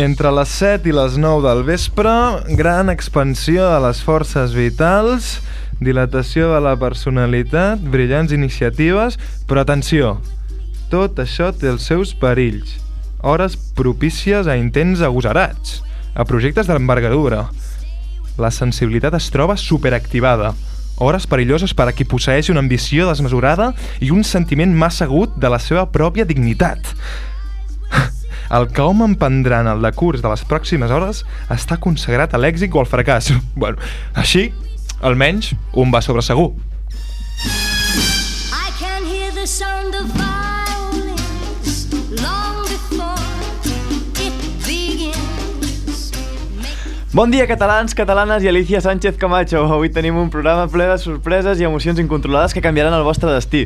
Entre les 7 i les 9 del vespre, gran expansió de les forces vitals, dilatació de la personalitat, brillants iniciatives, però atenció, tot això té els seus perills. Hores propícies a intents agosarats, a projectes d'envergadura. La sensibilitat es troba superactivada. Hores perilloses per a qui posseix una ambició desmesurada i un sentiment massa agut de la seva pròpia dignitat. El que hom emprendrà en el decurs de les pròximes hores està consagrat a l'èxit o al fracàs. Bueno, així, almenys, un va sobre segur. I can hear the sound of long before. Bon dia, catalans, catalanes i Alicia Sánchez Camacho. Avui tenim un programa ple de sorpreses i emocions incontrolades que canviaran el vostre destí.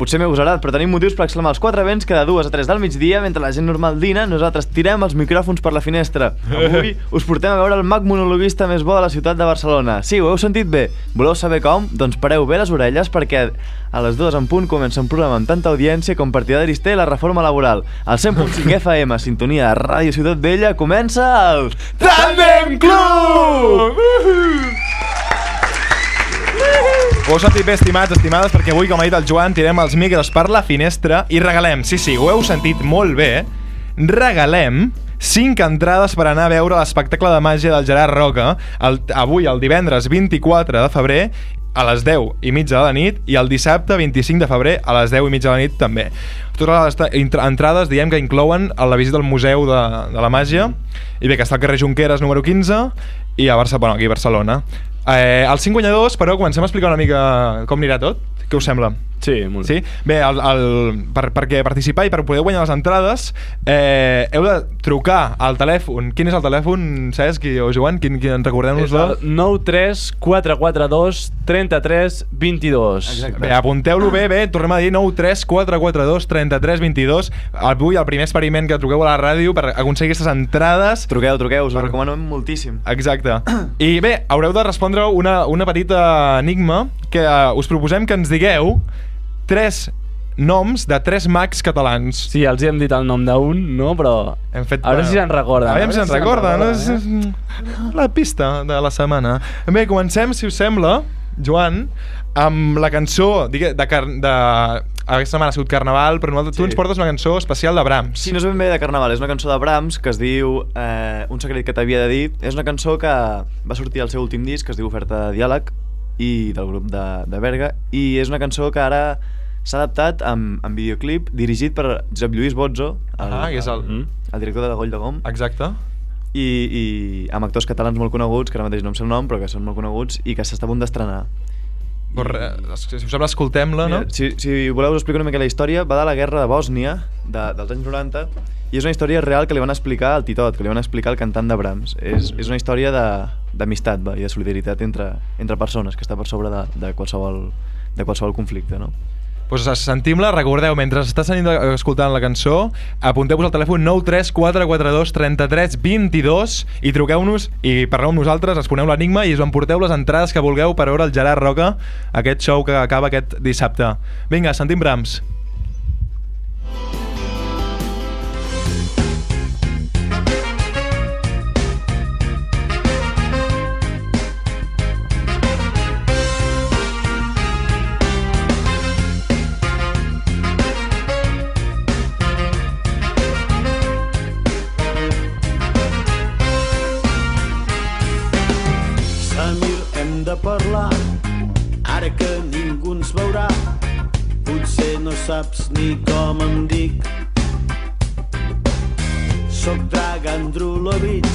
Potser m'he agosarat, però tenim motius per exclamar els quatre vents cada dues a tres del migdia, mentre la gent normal dina, nosaltres tirem els micròfons per la finestra. Avui us portem a veure el mag monologuista més bo de la ciutat de Barcelona. Sí, ho heu sentit bé. Voleu saber com? Doncs pareu bé les orelles perquè a les dues en punt comença un programa amb tanta audiència com partidaris té la reforma laboral. Al 100.5 FM, sintonia de Ràdio Ciutat Vella, comença el... Tandem Club! Ho heu sentit bé, estimats, estimades, perquè avui, com ha dit el Joan, tirem els micros per la finestra i regalem, sí, sí, ho heu sentit molt bé, regalem 5 entrades per anar a veure l'espectacle de màgia del Gerard Roca el, avui, el divendres 24 de febrer a les 10 i mitja de la nit i el dissabte 25 de febrer a les 10 i mitja de la nit també. Totes les entrades diem que inclouen la visita al Museu de, de la Màgia i bé, que està al carrer Junqueras número 15 i a Barcelona, bueno, aquí a Barcelona. Eh, els 5 guanyadors, però comencem a explicar una mica com anirà tot. Què us sembla? Sí, molt Sí? Bé, el, el, per, perquè participar i per poder guanyar les entrades eh, heu de trucar al telèfon. Quin és el telèfon, Cesc i o Joan? Quin, quin, recordem-nos-lo. 9 3 4 4 2 33 22. Exacte. Bé, apunteu-lo bé, bé, tornem a dir 9 3 4 4 2 33 22 Avui el primer experiment que truqueu a la ràdio per aconseguir aquestes entrades Truqueu, truqueu, us ho recomano moltíssim. Exacte. I bé, haureu de respondre una, una petita enigma que uh, us proposem que ens digueu tres noms de tres mags catalans. Sí, els hi hem dit el nom d'un, no? Però... Hem fet, A veure si se'n recorden. A veure si se'n recorden. No? És, eh? és la pista de la setmana. Bé, comencem, si us sembla, Joan, amb la cançó digue, de, car de... Aquesta setmana ha sigut Carnaval, però nosaltres, tu Sí. ens portes una cançó especial de Brahms. Sí, no és ben bé de Carnaval, és una cançó de Brahms que es diu eh, Un secret que t'havia de dir. És una cançó que va sortir al seu últim disc, que es diu Oferta de Diàleg, i del grup de, de Berga, i és una cançó que ara s'ha adaptat amb, amb videoclip dirigit per Josep Lluís Bozzo, el, Ah, és el... Mm. el director de la Goll de Gom, Exacte. i, i amb actors catalans molt coneguts, que ara mateix no em sé el nom, però que són molt coneguts, i que s'està a punt d'estrenar. Res, si us sembla, escoltem-la, no? Si, si voleu us explico una mica la història, va de la guerra de Bòsnia, de, dels anys 90, i és una història real que li van explicar al Titot, que li van explicar al cantant de Brahms. És, és una història de- d'amistat i de solidaritat entre, entre persones, que està per sobre de, de, qualsevol, de qualsevol conflicte, no? Pues sentim-la, recordeu, mentre estàs tenint, escoltant la cançó, apunteu-vos al telèfon 93442 33 22 i truqueu-nos i parleu amb nosaltres, responeu l'enigma i us emporteu les entrades que vulgueu per veure el Gerard Roca, aquest show que acaba aquest dissabte. Vinga, sentim Brahms. Saps ni com em dic. Soc Dragan Drulovic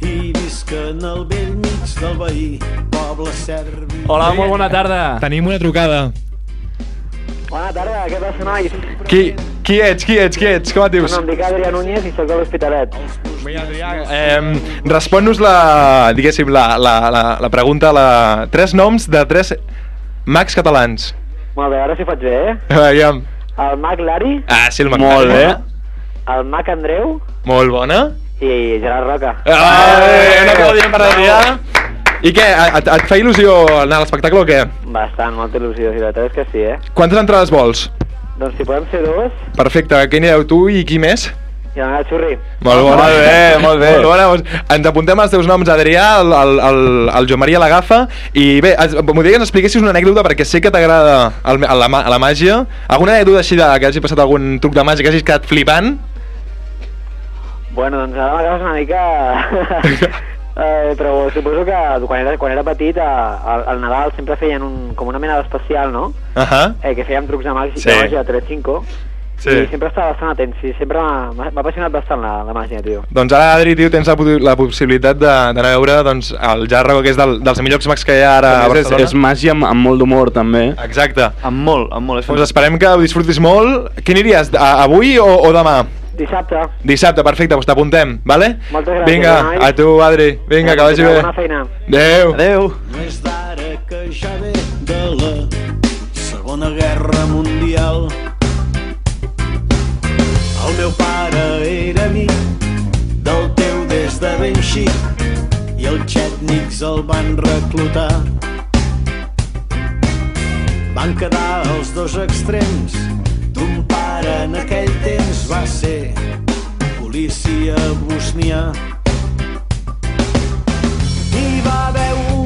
i visc en el vell mig del veí, poble serbi. Hola, molt bona tarda. Tenim una trucada. Bona tarda, què passa, nois? Qui, qui ets, qui ets, qui ets? Com et dius? Bueno, em dic Adrià Núñez i sóc de l'Hospitalet. Eh, Respon-nos la, diguéssim, la, la, la, la pregunta, la... tres noms de tres mags catalans. Molt bé, ara si faig bé, eh? Aviam. El Mac Lari, Ah, sí, el Mac Molt Lari. bé. el Mac Andreu Molt bona. i Gerard Roca. Ah, un aplaudiment per Adrià. I què, et, et fa il·lusió anar a l'espectacle o què? Bastant, molta il·lusió, i la veritat és que sí, eh? Quantes entrades vols? Doncs si podem ser dos, Perfecte, què anireu tu i qui més? Al xurri. Molt, bona. Molt bé, molt bé. Molt bona. doncs Ens apuntem els teus noms, Adrià, el, el, el, el Joan Maria l'agafa, i bé, m'agradaria que ens expliquessis una anècdota perquè sé que t'agrada la, la màgia. Alguna anècdota així de, que hagi passat algun truc de màgia que hagis quedat flipant? Bueno, doncs ara m'agafes una mica... eh, però suposo que quan era, quan era petit, a, al, al Nadal sempre feien un, com una mena d'especial, no? Ahà. Eh, que fèiem trucs de màgia, Sí. de màgia a 3-5. Sí. I sempre estava bastant atent, sí, sempre m'ha apassionat bastant la, la màgia, tio. Doncs ara, Adri, tio, tens la, la possibilitat de- d'anar a veure doncs, el Jarro, que és del, dels millors mags que hi ha ara a A més, és, Barcelona. és màgia amb, amb molt d'humor, també. Exacte. Amb molt, amb molt. Doncs esperem que ho disfrutis molt. Quin aniries? A, avui o, o demà? Dissabte. Dissabte, perfecte, doncs t'apuntem, vale? Moltes gràcies, Vinga, a tu, Adri. Vinga, que vagi bé. Bona feina. Adéu. Adéu. No és d'ara que ja ve de la Segona Guerra Mundial. Pare era amic del teu des de ben xic i els xètnics el van reclutar. Van quedar els dos extrems. Ton pare en aquell temps va ser policia bosnià. Hi va haver una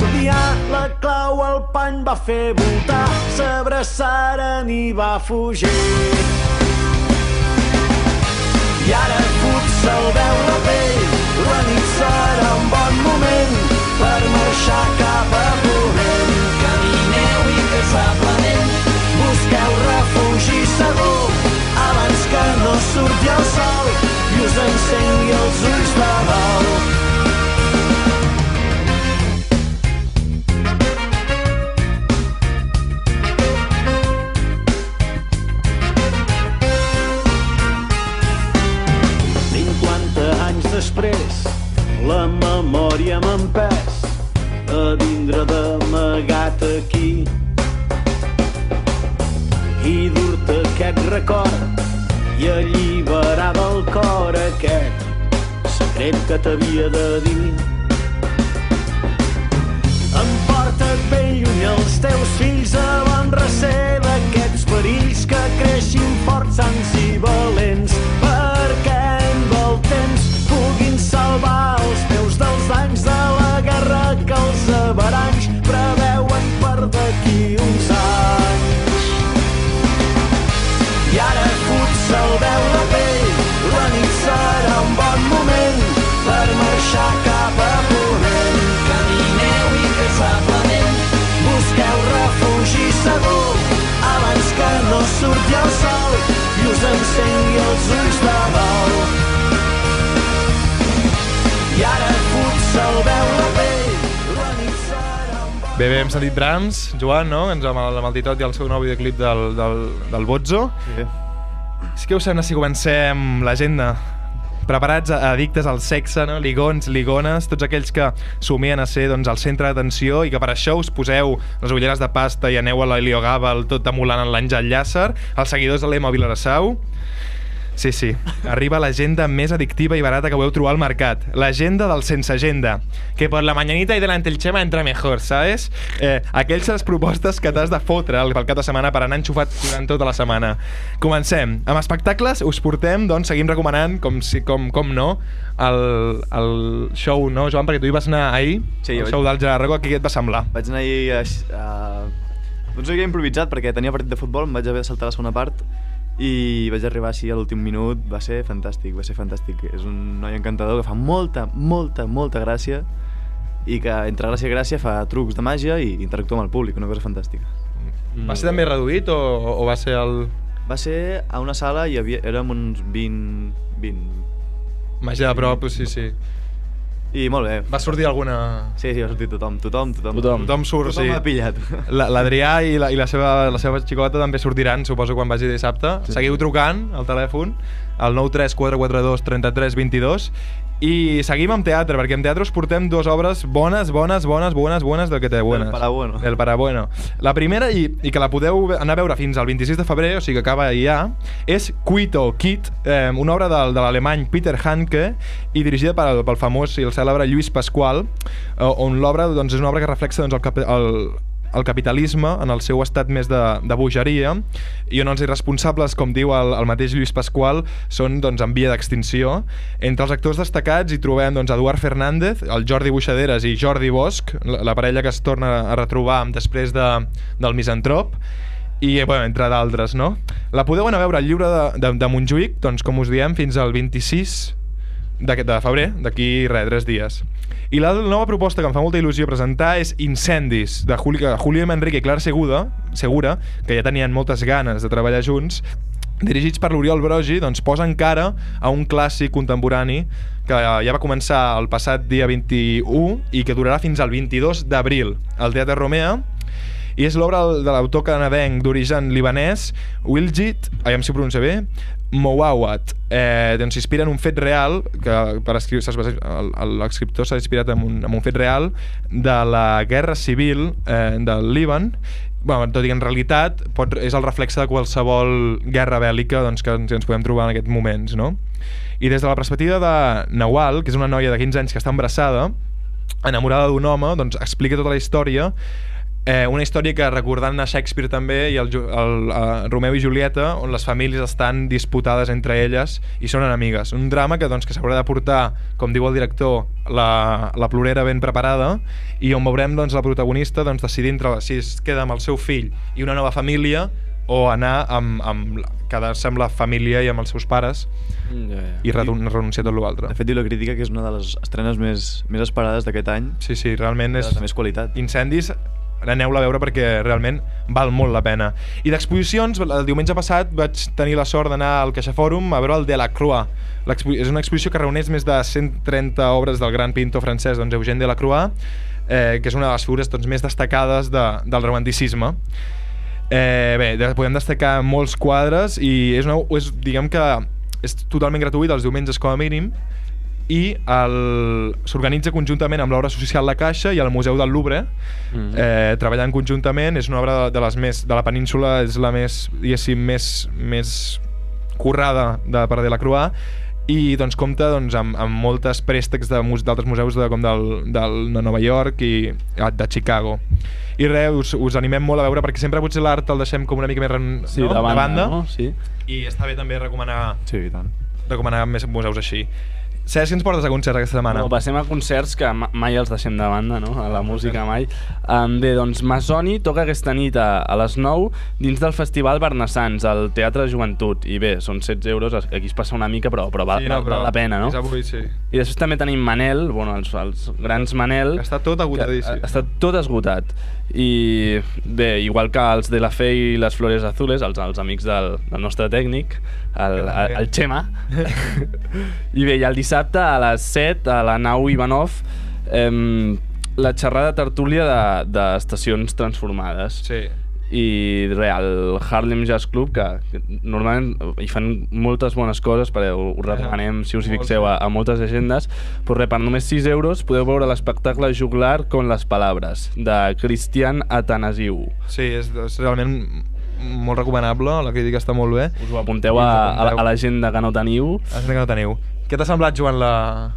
guardià la clau al pany va fer voltar s'abraçaren i va fugir. I ara fot se'l veu la pell, la nit serà un bon moment per marxar cap a Ponent. Camineu incansablement, busqueu refugi segur abans que no surti el sol i us encengui els ulls de dol. Després, la memòria m'ha empès a vindre d'amagat aquí i dur-te aquest record i alliberar del cor aquest secret que t'havia de dir. Emporta't ben lluny els teus fills a bon recer d'aquests perills que creixin forts, sans i valents perquè amb el temps salvar els teus dels danys de la guerra que els averanys preveuen per d'aquí uns anys. I ara fot se'l veu la pell, la nit serà un bon moment per marxar cap a Ponent. Camineu incansablement, busqueu refugi segur abans que no surti el sol i us encengui els ulls de Bé, bé, hem sentit Brahms, Joan, no? Ens amb el Titot i el seu nou videoclip del, del, del Bozzo. Sí. És que us sembla si comencem l'agenda? Preparats, addictes al sexe, no? ligons, ligones, tots aquells que somien a ser doncs, el centre d'atenció i que per això us poseu les ulleres de pasta i aneu a l'Helio Gàbal tot emulant en l'Àngel Llàcer, els seguidors de l'Ema Vilarassau. Sí, sí. Arriba l'agenda més addictiva i barata que podeu trobar al mercat. L'agenda del sense agenda. Que por la mañanita y delante el Chema entra mejor, ¿sabes? Eh, aquells les propostes que t'has de fotre pel cap de setmana per anar enxufat durant tota la setmana. Comencem. Amb espectacles us portem, doncs, seguim recomanant, com, si, com, com no, el, el show, no, Joan? Perquè tu hi vas anar ahir, Sí, el show vaig- del Gerard Rago, què et va semblar? Vaig anar ahir a... a... Doncs havia improvisat perquè tenia partit de futbol, em vaig haver de saltar la segona part i vaig arribar així a l'últim minut, va ser fantàstic, va ser fantàstic. És un noi encantador que fa molta, molta, molta gràcia i que entre gràcia i gràcia fa trucs de màgia i interactua amb el públic, una cosa fantàstica. Va ser també reduït o, o va ser el... Va ser a una sala i havia, érem uns 20... 20... Màgia de prop, sí, sí. I molt bé. Va sortir alguna... Sí, sí, va sortir tothom, tothom, tothom. Tothom. Tothom surt, tothom sí. m'ha pillat. La- L'Adrià i, la, i la, seva, la seva xicota també sortiran, suposo, quan vagi dissabte. Sí. Seguiu trucant al telèfon al 93442 33 22 I seguim amb teatre, perquè en teatre us portem dues obres bones, bones, bones, bones, bones del que té bones. Del parabueno. Del parabueno. La primera, i, i que la podeu anar a veure fins al 26 de febrer, o sigui que acaba ja, és Quito Kit, eh, una obra del, de l'alemany Peter Handke i dirigida pel, pel famós i el cèlebre Lluís Pasqual, eh, on l'obra doncs, és una obra que reflexa doncs, el, el, el capitalisme en el seu estat més de, de bogeria i on els irresponsables, com diu el, el mateix Lluís Pasqual, són doncs, en via d'extinció. Entre els actors destacats hi trobem doncs, Eduard Fernández, el Jordi Buixaderes i Jordi Bosch, la, la parella que es torna a retrobar després de, del misantrop, i bueno, entre d'altres, no? La podeu anar a veure al llibre de, de, de Montjuïc, doncs com us diem, fins al 26 de, de febrer, d'aquí res, tres dies. I la nova proposta que em fa molta il·lusió presentar és Incendis, de Juli, que Julio Manrique i Clara Seguda, Segura, que ja tenien moltes ganes de treballar junts, dirigits per l'Oriol Brogi, doncs posen cara a un clàssic contemporani que ja va començar el passat dia 21 i que durarà fins al 22 d'abril. Al Teatre Romea i és l'obra de l'autor canadenc d'origen libanès Wiljit, aviam si ho pronuncia bé, Mouawat. Eh, doncs s'inspira en un fet real, que per escriure, l'escriptor s'ha inspirat en un, en un fet real de la guerra civil eh, del Líban bueno, tot i que en realitat pot, és el reflexe de qualsevol guerra bèl·lica doncs, que ens, ens podem trobar en aquests moments, no? I des de la perspectiva de Nawal, que és una noia de 15 anys que està embarassada, enamorada d'un home, doncs explica tota la història Eh, una història que recordant a Shakespeare també i el, Ju- el, el Romeu i Julieta on les famílies estan disputades entre elles i són enemigues. Un drama que doncs, que s'haurà de portar, com diu el director, la, la plorera ben preparada i on veurem doncs, la protagonista doncs, decidir entre si es queda amb el seu fill i una nova família o anar amb, amb quedar-se amb la família i amb els seus pares Ja, ja. i renun renunciar a tot l'altre. De fet, diu la crítica que és una de les estrenes més, més esperades d'aquest any. Sí, sí, realment és... De més qualitat. Incendis, aneu-la a veure perquè realment val molt la pena. I d'exposicions, el diumenge passat vaig tenir la sort d'anar al Caixa Fòrum a veure el Delacroix. L'expo- És una exposició que reuneix més de 130 obres del gran pintor francès, doncs Eugène Delacroix, eh, que és una de les figures doncs, més destacades de, del romanticisme. Eh, bé, de, podem destacar molts quadres i és, una, és, diguem que és totalment gratuït els diumenges com a mínim i el- s'organitza conjuntament amb l'obra social La Caixa i el Museu del Louvre Mhm. eh, treballant conjuntament és una obra de, de les més de la península és la més diguéssim més, més currada de per Delacroix i doncs compta doncs, amb, amb moltes préstecs de d'altres museus de, com del, del, de Nova York i ah, de Chicago i res, us, us animem molt a veure perquè sempre potser l'art el deixem com una mica més ren- Sí, no? de banda, banda no? Sí. i està bé també recomanar, Sí, i tant. recomanar més museus així Cesc, què ens portes a concert aquesta setmana? No, passem a concerts que ma- mai els deixem de banda, no? A la música mai. Um, bé, doncs Masoni toca aquesta nit a, a les 9 dins del Festival Bernassans, al Teatre Joventut. I bé, són 16 euros, aquí es passa una mica, però, però val, Sí, no, val, val la pena, no? És avui, sí. I després també tenim Manel, bueno, els, els grans Manel... Que està tot agotadíssim. que Està tot esgotat. I bé, igual que els de la Fe i les Flores Azules, els, els amics del, del nostre tècnic, el, el, el Xema. I bé, i el dissabte a les 7 a la nau Ivanov em, la xerrada tertúlia de- d'estacions transformades. Sí. i res, el Harlem Jazz Club que, que normalment hi fan moltes bones coses perquè ho, ho recomanem si us hi fixeu a, a moltes agendes però res, per només 6 euros podeu veure l'espectacle juglar con les palabres de Cristian Atanasiu Sí, és, és realment molt recomanable, la crítica està molt bé. us ho apunteu a, a, apunteu. a l'agenda que no teniu Ah, que no teniu. Què t'ha semblat, Joan, la...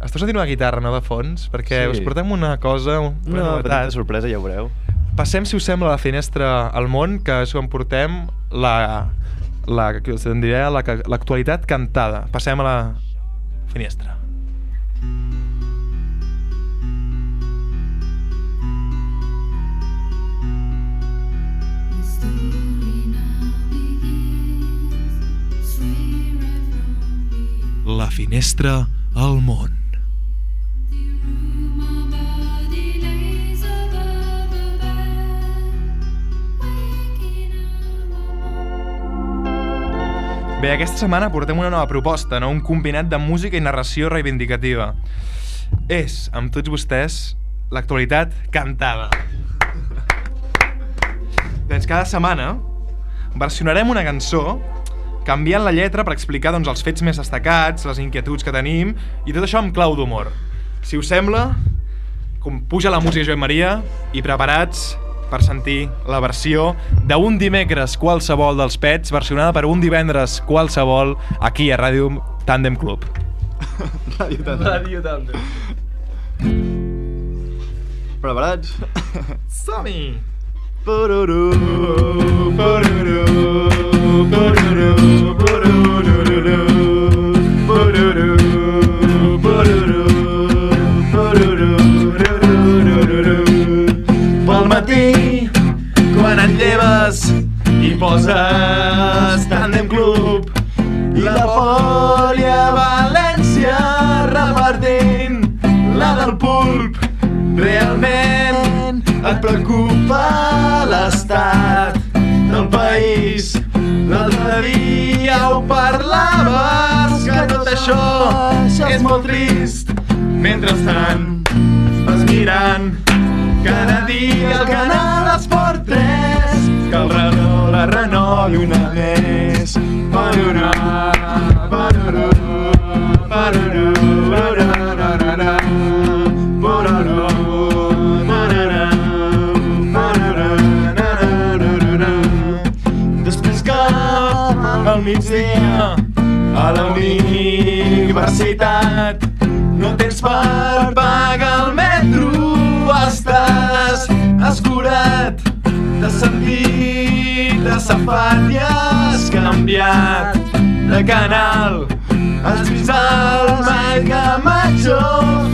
Estàs sentint una guitarra, no, de fons? Perquè Sí. us portem una cosa, una, Una petita novetat. sorpresa, ja ho veureu. Passem, si us sembla, a la finestra al món, que és on portem la... la que us en diré, la- l'actualitat cantada. Passem a la finestra. La finestra al món. Bé, aquesta setmana portem una nova proposta, no? un combinat de música i narració reivindicativa. És, amb tots vostès, l'actualitat cantada. doncs cada setmana versionarem una cançó canviant la lletra per explicar doncs, els fets més destacats, les inquietuds que tenim, i tot això amb clau d'humor. Si us sembla, com puja la música Joan Maria i preparats per sentir la versió d'un dimecres qualsevol dels Pets, versionada per un divendres qualsevol aquí a Ràdio Tandem Club. Ràdio Tàndem. Ràdio també. Preparats? Som-hi! Pururu. Pururu, poses Club i la pòlia València repartint la del pulp realment et preocupa l'estat del país l'altre dia ho parlaves que tot això és molt trist. Mentrestant vas mirant cada dia el canal Esport 3 que el Renault la renovi una més. Parurà, parararara, pararà, pararà, migdia a la universitat no tens per pagar el metro estàs escurat t'has sentit assafat i has canviat de canal. Has vist el Mike Camacho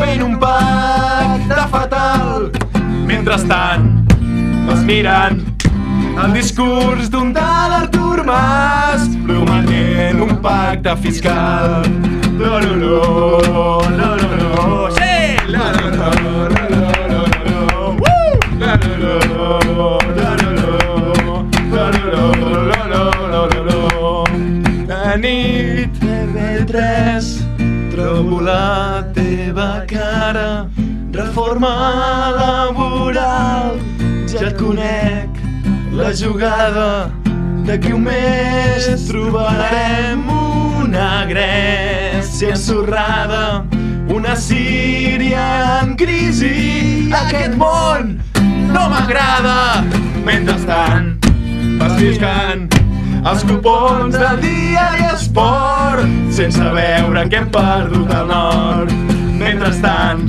fent un pacte fatal. Mentrestant vas mirant el discurs d'un tal Artur Mas prometent un pacte fiscal. Lo, lo, lo, lo, lo, lo. Sí! La, lo, lo, lo, lo. Woo! La, lo, lo, la, lo, lo, la, lo, lo, lo, lo, lo, lo, lo. La nit TV3 trobo la teva cara reforma laboral ja et conec la jugada d'aquí un mes trobarem una Grècia ensorrada una Síria en crisi. Aquest món no m'agrada. Mentrestant vas lliscant els cupons del diari Esport sense veure que hem perdut el nord. Mentrestant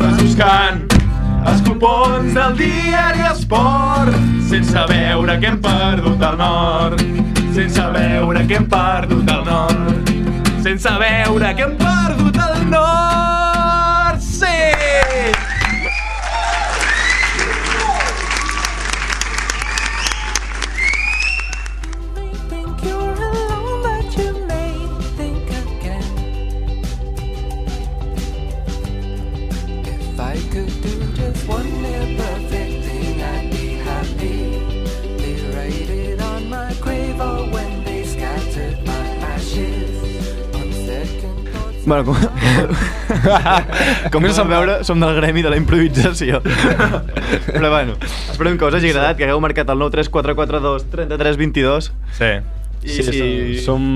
vas buscant els cupons del diari Esport sense veure que hem perdut el nord. Sense veure que hem perdut el nord. Sense veure que hem perdut el nord Bueno, com, com us pot veure, som del gremi de la improvisació. Però bueno, esperem que us hagi agradat, que hagueu marcat el 93442 3322. Sí. I Sí, sí. som,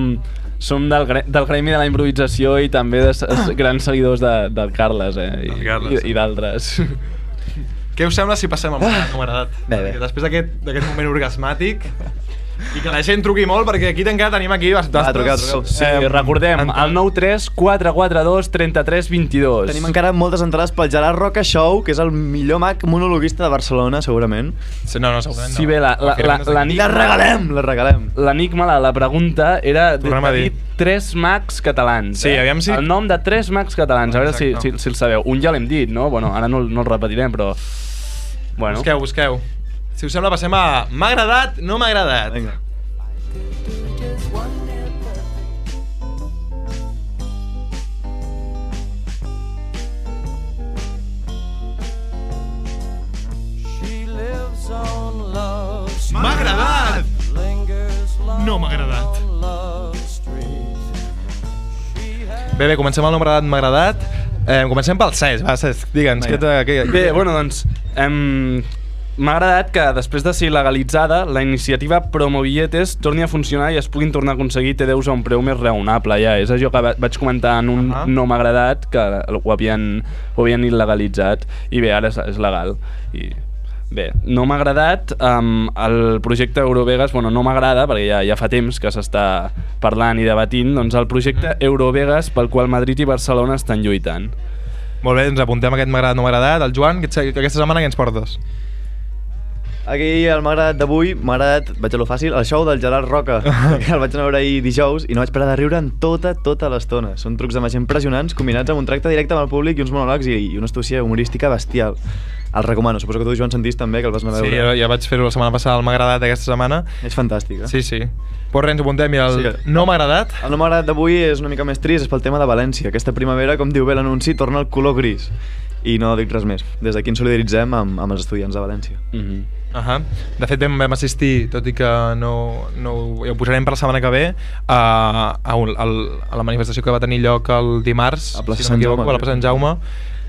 som del, gre del gremi de la improvisació i també de grans seguidors de, del Carles, eh? I, Carles. i, i d'altres. Què us sembla si passem al moment numerat? Bé, bé. Després d'aquest d'aquest moment orgasmàtic i que la gent truqui molt perquè aquí encara tenim aquí bastant... Va, truqueu, truqueu. Sí, recordem, el 93 442 33 22. Tenim encara moltes entrades pel Gerard Roca Show, que és el millor mag monologuista de Barcelona, segurament. Sí, no, no, segurament no. Sí, bé, la, la, la, la, les regalem, les regalem. L'enigma, la, la pregunta era de, dir. tres mags catalans. Sí, eh? aviam si- El nom de tres mags catalans, a veure si, si, si el sabeu. Un ja l'hem dit, no? Bueno, ara no, no el repetirem, però... Bueno, Busqueu, busqueu. Si us sembla, passem a... M'ha agradat, no m'ha agradat. Vinga. M'ha agradat! No m'ha agradat. Bé, bé, comencem el número m'ha agradat. Eh, comencem pel Cesc, va, Cesc, digue'ns. Què, Bé, bueno, doncs... Em... m'ha agradat que després de ser legalitzada, la iniciativa Promovietes torni a funcionar i es puguin tornar a aconseguir TDUs a un preu més raonable, ja. És allò que va- vaig comentar en un Ahà. no m'ha agradat, que ho havien, ho havien il·legalitzat, i bé, ara és, és legal. I Bé, no m'ha agradat um, el projecte Eurovegas, bueno, no m'agrada perquè ja, ja fa temps que s'està parlant i debatint, doncs el projecte Eurovegas pel qual Madrid i Barcelona estan lluitant. Molt bé, ens apuntem aquest m'ha agradat, no m'ha agradat. El Joan, aquest- aquesta setmana què ens portes? Aquí el m'ha agradat d'avui, m'ha agradat, vaig a lo fàcil, el show del Gerard Roca, que el vaig anar a veure ahir dijous i no vaig parar de riure en tota, tota l'estona. Són trucs de màgia impressionants, combinats amb un tracte directe amb el públic i uns monòlegs i, i una astúcia humorística bestial. El recomano, suposo que tu, Joan, sentís també, que el vas anar a Sí, veure. ja, ja vaig fer-ho la setmana passada, el m'ha agradat aquesta setmana. És fantàstic, eh? Sí, sí. Pues res, ens apuntem i el Sí no m'ha agradat. El no m'ha agradat d'avui és una mica més trist, és pel tema de València. Aquesta primavera, com diu bé l'anunci, torna al color gris. I no dic res més. Des d'aquí ens solidaritzem amb, amb els estudiants de València. Mm -hmm. Uh -huh. De fet, vam, vam assistir, tot i que no, no ho- ja ho posarem per la setmana que ve, a, a, un, al, a la manifestació que va tenir lloc el dimarts, A plaça si no Sant m'equivoco, Jaume, a la plaça Sant Jaume,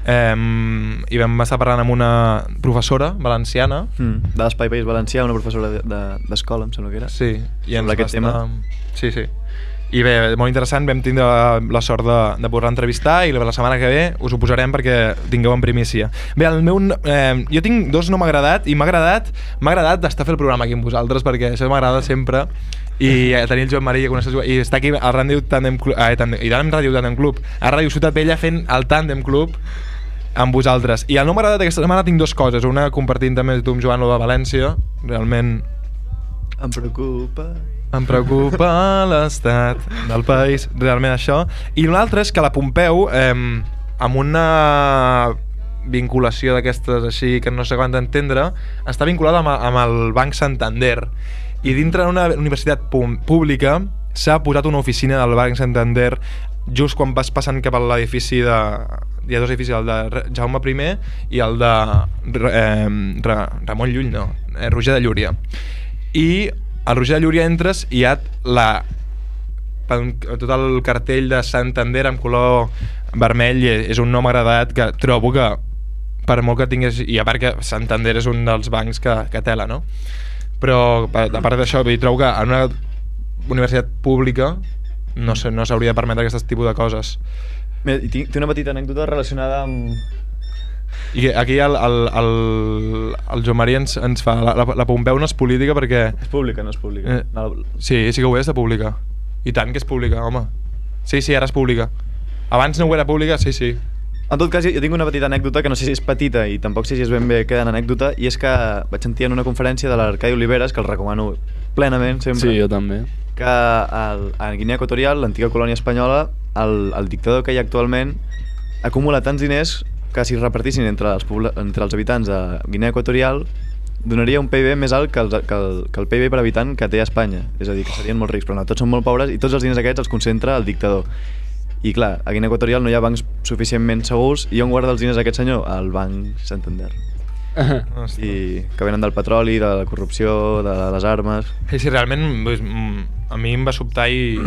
eh, i vam estar parlant amb una professora valenciana, Mm. De l'Espai País Valencià, una professora d'escola, de, d'escola, em sembla que era. sí, i ens aquest va estar... tema. Sí, sí. I bé, molt interessant, vam tindre la, la sort de, de poder entrevistar i la, setmana que ve us ho posarem perquè tingueu en primícia. Bé, el meu, eh, jo tinc dos no m'ha agradat i m'ha agradat m'ha agradat d'estar fer el programa aquí amb vosaltres perquè això m'agrada sempre i eh, tenir el Joan Maria el Joan, i estar aquí al Ràdio Tandem Club, eh, tandem, i en Ràdio Tandem Club, a Ràdio Ciutat Vella fent el Tandem Club amb vosaltres. I el no m'ha agradat aquesta setmana tinc dues coses. Una compartint també tu amb Joan, lo de València. Realment Em preocupa... em preocupa l'estat del país, realment això. I l'altre és que la Pompeu, eh, amb una vinculació d'aquestes així que no s'acaben d'entendre, està vinculada amb, amb el Banc Santander. I dintre d'una universitat pública s'ha posat una oficina del Banc Santander just quan vas passant cap a l'edifici de... Hi ha dos edificis, el de Jaume I i el de eh, Ra Ramon Llull, no, eh, Roger de Llúria. I al Roger de Llúria entres i hi ha la, tot el cartell de Santander amb color vermell és un nom agradat que trobo que per molt que tingués i a part que Santander és un dels bancs que, que tela no? però a part d'això trobo que en una universitat pública no sé, no s'hauria de permetre aquest tipus de coses Mira, tinc, tinc una petita anècdota relacionada amb... i aquí el, el, el, el Joan Maria ens, ens fa la, la, la Pompeu no és política perquè És pública, no és pública. Eh, No, Sí, sí que ho és de pública. I tant que és pública, home. Sí, sí, ara és pública. Abans no ho era pública, sí, sí. En tot cas, jo tinc una petita anècdota que no sé si és petita i tampoc sé si és ben bé queda en anècdota i és que vaig sentir en una conferència de l'Arcadi Oliveres, que el recomano plenament sempre, Sí, jo també. que el, a Guinea Equatorial, l'antiga colònia espanyola, el, el dictador que hi ha actualment acumula tants diners que si es repartissin entre els, entre els habitants de Guinea Equatorial donaria un PIB més alt que el, que, el, que el PIB per habitant que té Espanya. És a dir, que serien molt rics, però no, tots són molt pobres i tots els diners aquests els concentra el dictador. I clar, a Guinea Equatorial no hi ha bancs suficientment segurs i on guarda els diners aquest senyor? Al Banc Santander. Ostres. I que venen del petroli, de la corrupció, de les armes... Sí, sí, realment a mi em va sobtar i...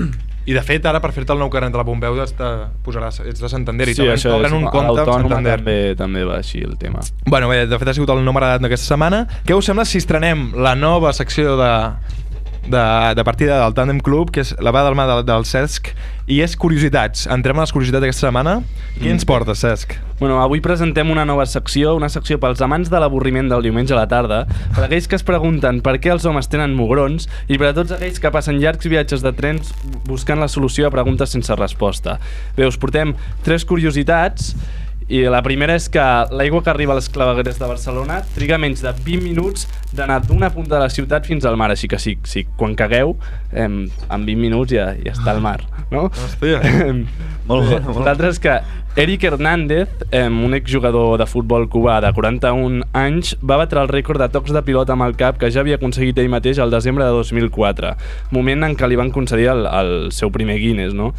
I de fet, ara, per fer-te el nou carnet de la Pompeu, de, posaràs, ets de Santander i Sí, és, t'obren un compte amb Santander. també, també va així el tema. Bueno, bé, de fet ha sigut el no m'ha agradat d'aquesta setmana. Què us sembla si estrenem la nova secció de, de, de partida del Tandem Club, que és la va del mà del, del Cesc, i és curiositats. Entrem a les curiositats d'aquesta setmana. Què ens porta, Cesc? Bueno, avui presentem una nova secció, una secció pels amants de l'avorriment del diumenge a la tarda, per aquells que es pregunten per què els homes tenen mugrons i per a tots aquells que passen llargs viatges de trens buscant la solució a preguntes sense resposta. Bé, us portem tres curiositats i la primera és que l'aigua que arriba a les clavegueres de Barcelona triga menys de 20 minuts d'anar d'una punta de la ciutat fins al mar, així que si, si quan cagueu, eh, en 20 minuts ja, ja està al mar, no? Hòstia. Molt bona. L'altre és que Eric Hernández, eh, un exjugador de futbol cubà de 41 anys, va batre el rècord de tocs de pilota amb el cap que ja havia aconseguit ell mateix el desembre de 2004, moment en què li van concedir el, el seu primer Guinness, no?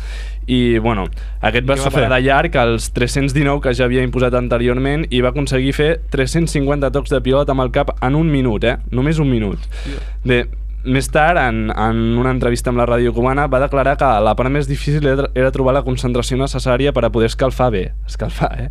I, bueno, aquest va Què va superar de llarg els 319 que ja havia imposat anteriorment i va aconseguir fer 350 tocs de pilota amb el cap en un minut, eh? Només un minut. Bé, més tard, en, en una entrevista amb la ràdio cubana, va declarar que la part més difícil era, trobar la concentració necessària per a poder escalfar bé. Escalfar, eh?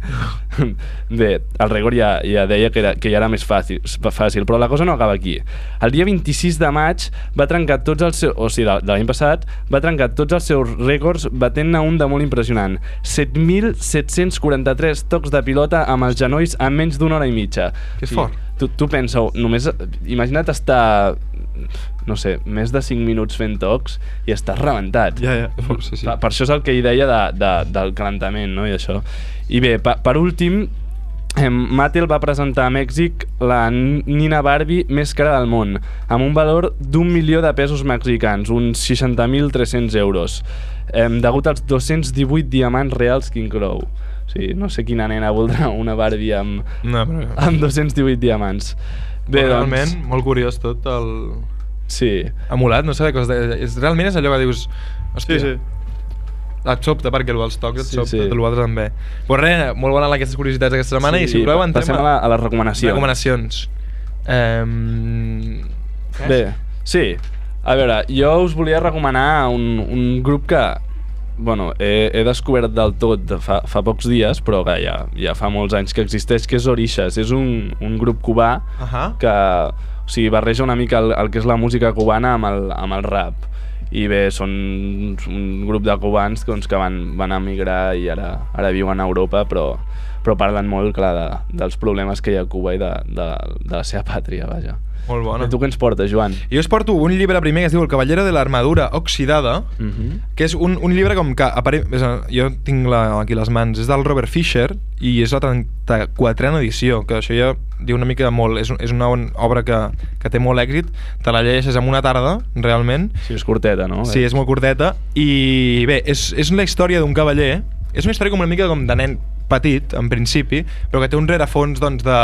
bé, el Rigor ja, ja deia que, era, que ja era més fàcil, fàcil, però la cosa no acaba aquí. El dia 26 de maig va trencar tots els seus... O sigui, de, de l'any passat, va trencar tots els seus rècords batent-ne un de molt impressionant. 7.743 tocs de pilota amb els genolls en menys d'una hora i mitja. Que és fort. Tu, tu pensa, només... Imagina't estar no sé, més de 5 minuts fent tocs i estàs rebentat. Ja, ja. Sí, sí. Per, per això és el que ell deia de, de, del calentament, no? I això. I bé, per, per últim, eh, Mattel va presentar a Mèxic la Nina Barbie més cara del món, amb un valor d'un milió de pesos mexicans, uns 60.300 euros, eh, degut als 218 diamants reals que inclou. Sigui, no sé quina nena voldrà una Barbie amb, No, però... amb 218 diamants. Bé, realment, doncs... molt curiós tot el... Sí, Emulat, no sé cosa... De... És, realment és allò que dius... Hòstia, Sí, sí. Et sobta, perquè el dels tocs et Sí, sobta, sí. sí. l'altre també. Però res, molt bona aquestes curiositats aquesta setmana i si voleu entrem passem a, la, a les recomanacions. recomanacions. Um... Bé, sí. A veure, jo us volia recomanar un, un grup que bueno, he, he descobert del tot de fa, fa pocs dies, però que ja, ja fa molts anys que existeix, que és Orixas. És un, un grup cubà Ahà. que o sigui, barreja una mica el, el que és la música cubana amb el, amb el rap. I bé, són un grup de cubans doncs, que van, van emigrar i ara, ara viuen a Europa, però, però parlen molt, clar, de, dels problemes que hi ha a Cuba i de, de, de la seva pàtria, vaja. Molt bona. I tu què ens portes, Joan? Jo us porto un llibre primer que es diu El cavallero de l'armadura oxidada, Mm -hmm. que és un, un llibre com que apare... eh, jo tinc la, aquí les mans, és del Robert Fisher i és la 34a edició, que això ja diu una mica molt, és, és una obra que, que té molt èxit, te la llegeixes en una tarda, realment, Sí, és curteta, no? Sí, és molt curteta. I bé, és, és la història d'un cavaller. És una història com una mica com de nen petit, en principi, però que té un rerefons doncs, de,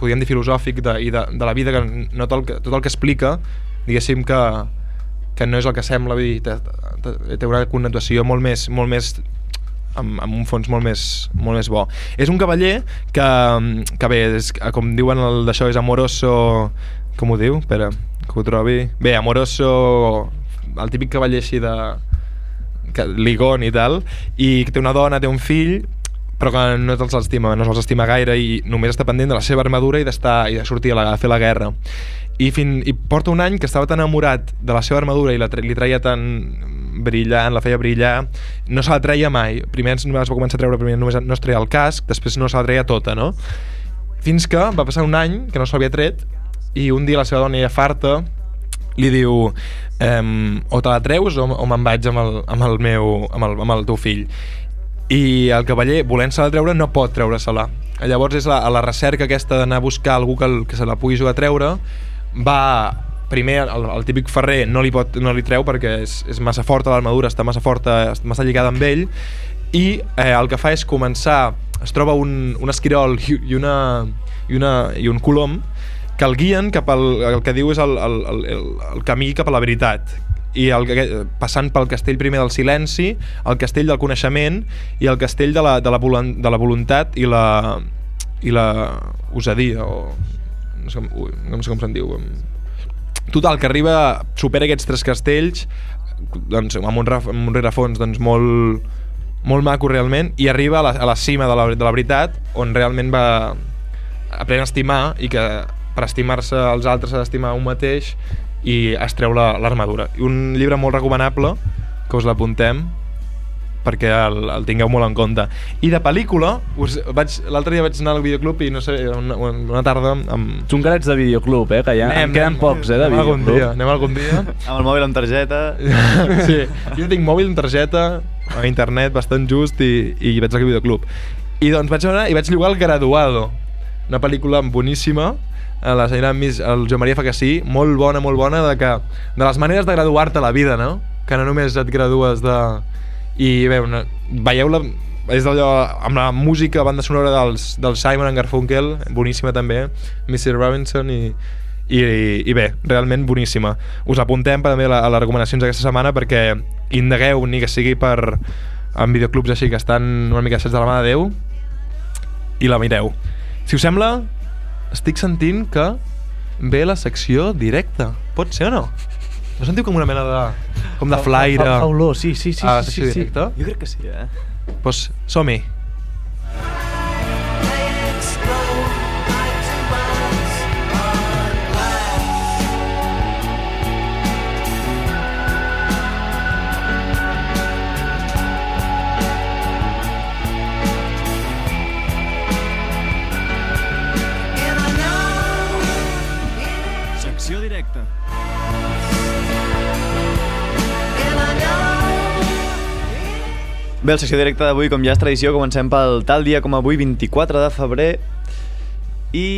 podríem dir filosòfic de, i de, de la vida, que no tot el que, tot el que explica, diguéssim que, que no és el que sembla, dir, té, té, una connotació molt més, molt més amb, amb un fons molt més, molt més bo. És un cavaller que, que bé, és, com diuen el d'això, és amoroso... Com ho diu? Espera, que ho trobi. Bé, amoroso... El típic cavaller així de... Que, ligón i tal, i té una dona, té un fill, però que no els estima, no els estima gaire i només està pendent de la seva armadura i d'estar i de sortir a, la, a fer la guerra. I, fin, I porta un any que estava tan enamorat de la seva armadura i la, li traia tan brillant, la feia brillar, no se la treia mai. Primer es va començar a treure, primer només no es treia el casc, després no se la treia tota, no? Fins que va passar un any que no se l'havia tret i un dia la seva dona ja farta li diu ehm, o te la treus o, o me'n vaig amb el, amb el meu amb el, amb el teu fill i el cavaller, volent-se-la treure, no pot treure-se-la. Llavors és la, a la recerca aquesta d'anar a buscar algú que, que se la pugui jugar a treure, va primer el, el típic ferrer no li, pot, no li treu perquè és, és massa forta l'armadura, està massa forta, massa lligada amb ell i eh, el que fa és començar es troba un, un esquirol i, i, una, i, una, i un colom que el guien cap al el que diu és el, el, el, el camí cap a la veritat i el, passant pel castell primer del silenci, el castell del coneixement i el castell de la, de la, de la voluntat i la, i la osadia o no sé, com- no sé com se'n diu total, que arriba supera aquests tres castells doncs, amb, un, amb un rerefons doncs, molt, molt maco realment i arriba a la, a la cima de la, de la veritat on realment va aprèn a estimar i que per estimar-se els altres s'ha d'estimar un mateix i es treu la- l'armadura. I un llibre molt recomanable que us l'apuntem perquè el, el tingueu molt en compte. I de pel·lícula, us vaig- l'altre dia vaig anar al videoclub i no sé, una, una tarda amb... Tu encara ets de videoclub, eh? Que ja anem, en queden pocs, eh, de anem algun videoclub. dia, anem algun dia. Amb el mòbil amb targeta... sí, jo tinc mòbil amb targeta, a internet bastant just i, i vaig al videoclub. I doncs vaig anar i vaig llogar El Graduado, una pel·lícula boníssima, la senyora Miss, el Joan Maria Facasí, molt bona, molt bona, de, que, de les maneres de graduar-te la vida, no? Que no només et gradues de... I bé, una, veieu-la és d'allò amb la música banda sonora dels, del Simon and Garfunkel boníssima també, Mr. Robinson i, i, i bé, realment boníssima. Us apuntem també a, la, les recomanacions d'aquesta setmana perquè indagueu ni que sigui per en videoclubs així que estan una mica deixats de la mà de Déu i la mireu. Si us sembla, estic sentint que ve la secció directa. Pot ser o no? No sentiu com una mena de... com de flaire? Fa, fa olor, sí, sí, sí. A sí, secció sí, sí. directa? Jo crec que sí, eh? Doncs pues, som-hi. Bé, la secció directa d'avui, com ja és tradició, comencem pel tal dia com avui, 24 de febrer, i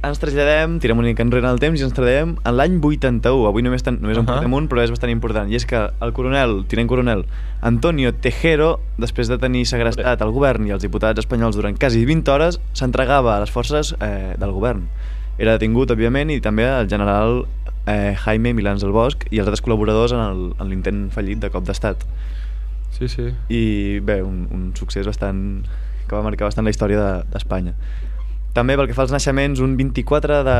ens traslladem, tirem una mica enrere en el temps i ens traslladem en l'any 81. Avui només, ten, només en Ahà. portem un, però és bastant important. I és que el coronel, tinent coronel, Antonio Tejero, després de tenir segrestat el govern i els diputats espanyols durant quasi 20 hores, s'entregava a les forces eh, del govern. Era detingut, òbviament, i també el general eh, Jaime Milans del Bosch i els altres col·laboradors en en l'intent fallit de cop d'estat. Sí, sí. I bé, un, un succés bastant que va marcar bastant la història de- d'Espanya. També pel que fa als naixements, un 24 de,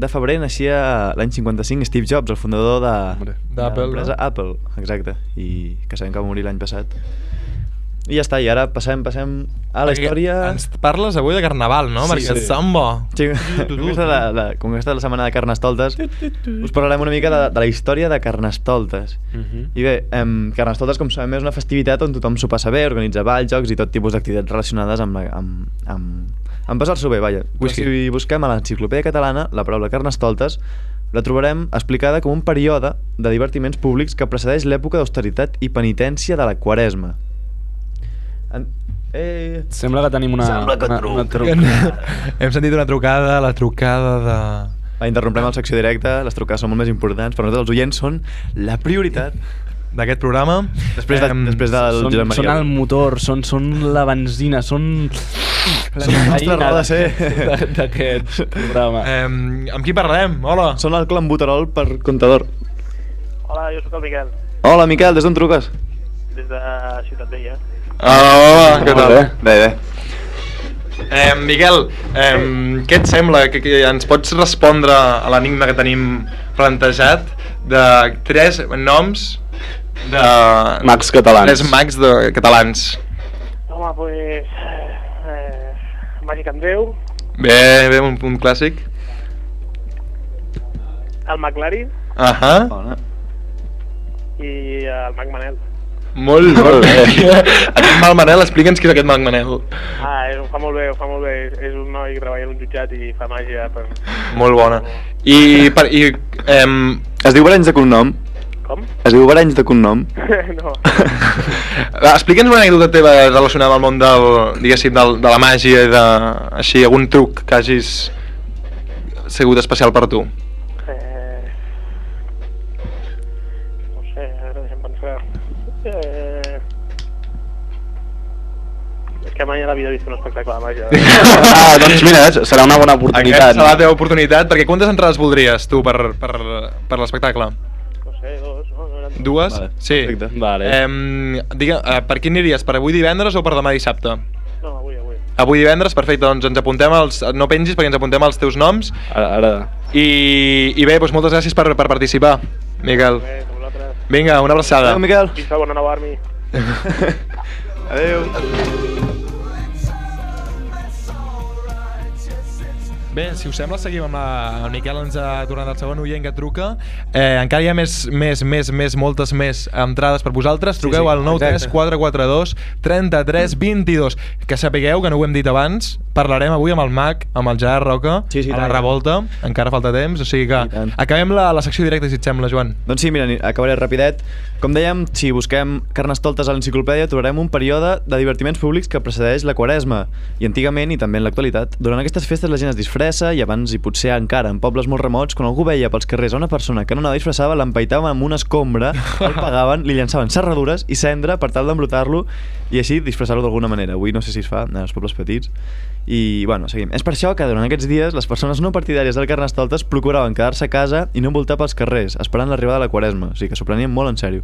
de febrer naixia l'any 55 Steve Jobs, el fundador de, Hombre. D'Apple, l'empresa no? Apple, exacte, i que sabem que va morir l'any passat. I ja està, i ara passem, passem a la Perquè història... Ens parles avui de carnaval, no? Sí, Perquè sí. samba. Sí, com que la, la, com que està la setmana de Carnestoltes, us parlarem una mica de, de la història de Carnestoltes. Mhm. I bé, em, Carnestoltes, com sabem, és una festivitat on tothom s'ho passa bé, organitza balls, jocs i tot tipus d'activitats relacionades amb, la, amb, amb, amb passar-s'ho bé, vaja. Whisky. si busquem a l'enciclopèdia catalana, la paraula Carnestoltes la trobarem explicada com un període de divertiments públics que precedeix l'època d'austeritat i penitència de la Quaresma. En... Eh... Sembla que tenim una, Sembla que una, una truca. truca. Hem sentit una trucada, la trucada de... Va, interrompem la secció directa, les trucades són molt més importants, però nosaltres els oients són la prioritat. d'aquest programa. Després, de, Em, després del Són, Josep Maria. són el motor, són, són la benzina, són... La nostra raó de ser. de- D'aquest programa. Eh, amb qui parlem? Hola. Són el clambuterol per comptador. Hola, jo sóc el Miquel, Hola, Miquel, des d'on truques? des de Ciutat Vella. Ah, hola, què tal? Bé, bé. Eh, Miquel, eh, què et sembla? Que, que ens pots respondre a l'enigma que tenim plantejat de tres noms de... Mags catalans. Tres mags de, catalans. Home, pues... Eh, Màgic Andreu, Bé, bé, un punt clàssic. el McLari Ahà. Bona. i el Mac Manel. Molt, molt bé. aquest Mal Manel, explica'ns qui és aquest Mal Manel. Ah, és, ho fa molt bé, ho fa molt bé. És, és un noi que treballa en un jutjat i fa màgia. Per... Molt bona. I, per, i em, Es diu Barenys de cognom? Com? Es diu Barenys de cognom? no. Va, Explica'ns una anècdota teva relacionada amb el món del, diguéssim, del, de la màgia i de, així, algun truc que hagis sigut especial per tu. Eh... No sé, ara deixa'm pensar. Eh... És que mai a la vida he vist un espectacle de màgia. Ah, doncs mira, serà una bona Aquesta oportunitat. serà la teva oportunitat, perquè quantes entrades voldries tu per, per, per l'espectacle? No sé, dos, no? no eren... Dues? Vale, sí. perfecte. Vale. Eh, digue, eh, per quin aniries? Per avui divendres o per demà dissabte? No, avui, avui. Avui divendres, perfecte, doncs ens apuntem els... No pengis perquè ens apuntem els teus noms Ara, ara... i, i bé, doncs moltes gràcies per, per participar, Miquel. Bé. Vinga, una abraçada. Adéu, Miquel. Fins bona nova armi. Adéu. Bé, si us sembla, seguim amb la... el Miquel ens ha tornat el segon oient que truca. Eh, encara hi ha més, més, més, més, moltes més entrades per vosaltres. Truqueu sí, al 93442 33 22. Que sapigueu, que no ho hem dit abans, parlarem avui amb el Mac, amb el Gerard Roca, Sí, sí, a la tant. revolta. Encara falta temps, o sigui que acabem la, la secció directa, si et sembla, Joan. Doncs sí, mira, acabaré rapidet. Com dèiem, si busquem carnestoltes a l'enciclopèdia trobarem un període de divertiments públics que precedeix la quaresma, i antigament i també en l'actualitat. Durant aquestes festes la gent es disfressa i abans i potser encara en pobles molt remots, quan algú veia pels carrers a una persona que no anava disfressada, l'empaitaven amb una escombra, el pagaven, li llançaven serradures i cendra per tal d'embrutar-lo i així disfressar-lo d'alguna manera. Avui no sé si es fa en els pobles petits. I, bueno, seguim. És per això que durant aquests dies les persones no partidàries del Carnestoltes procuraven quedar-se a casa i no envoltar pels carrers, esperant l'arribada de la Quaresma. O sigui que s'ho prenien molt en sèrio.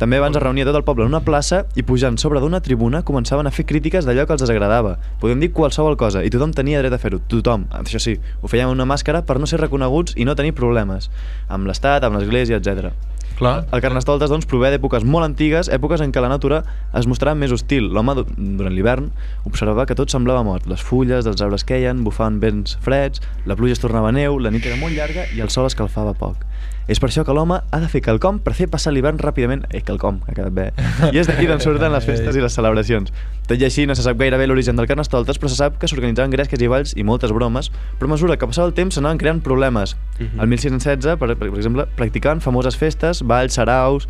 També abans es reunia tot el poble en una plaça i pujant sobre d'una tribuna començaven a fer crítiques d'allò que els desagradava. Podem dir qualsevol cosa i tothom tenia dret a fer-ho. Tothom. Això sí, ho feien amb una màscara per no ser reconeguts i no tenir problemes. Amb l'Estat, amb l'Església, etc. Clar. El Carnestoltes, doncs, prové d'èpoques molt antigues, èpoques en què la natura es mostrava més hostil. L'home, du- durant l'hivern, observava que tot semblava mort. Les fulles dels arbres queien, bufaven vents freds, la pluja es tornava neu, la nit era molt llarga i el sol escalfava poc. És per això que l'home ha de fer quelcom per fer passar l'hivern ràpidament. Eh, quelcom, que ha quedat bé. I és d'aquí d'on surten les festes i les celebracions. Tot i així, no se sap gairebé l'origen del Carnestoltes, però se sap que s'organitzaven gresques i balls i moltes bromes, però a mesura que passava el temps s'anaven creant problemes. Mhm. El 1616, per, per exemple, practicaven famoses festes, balls, saraus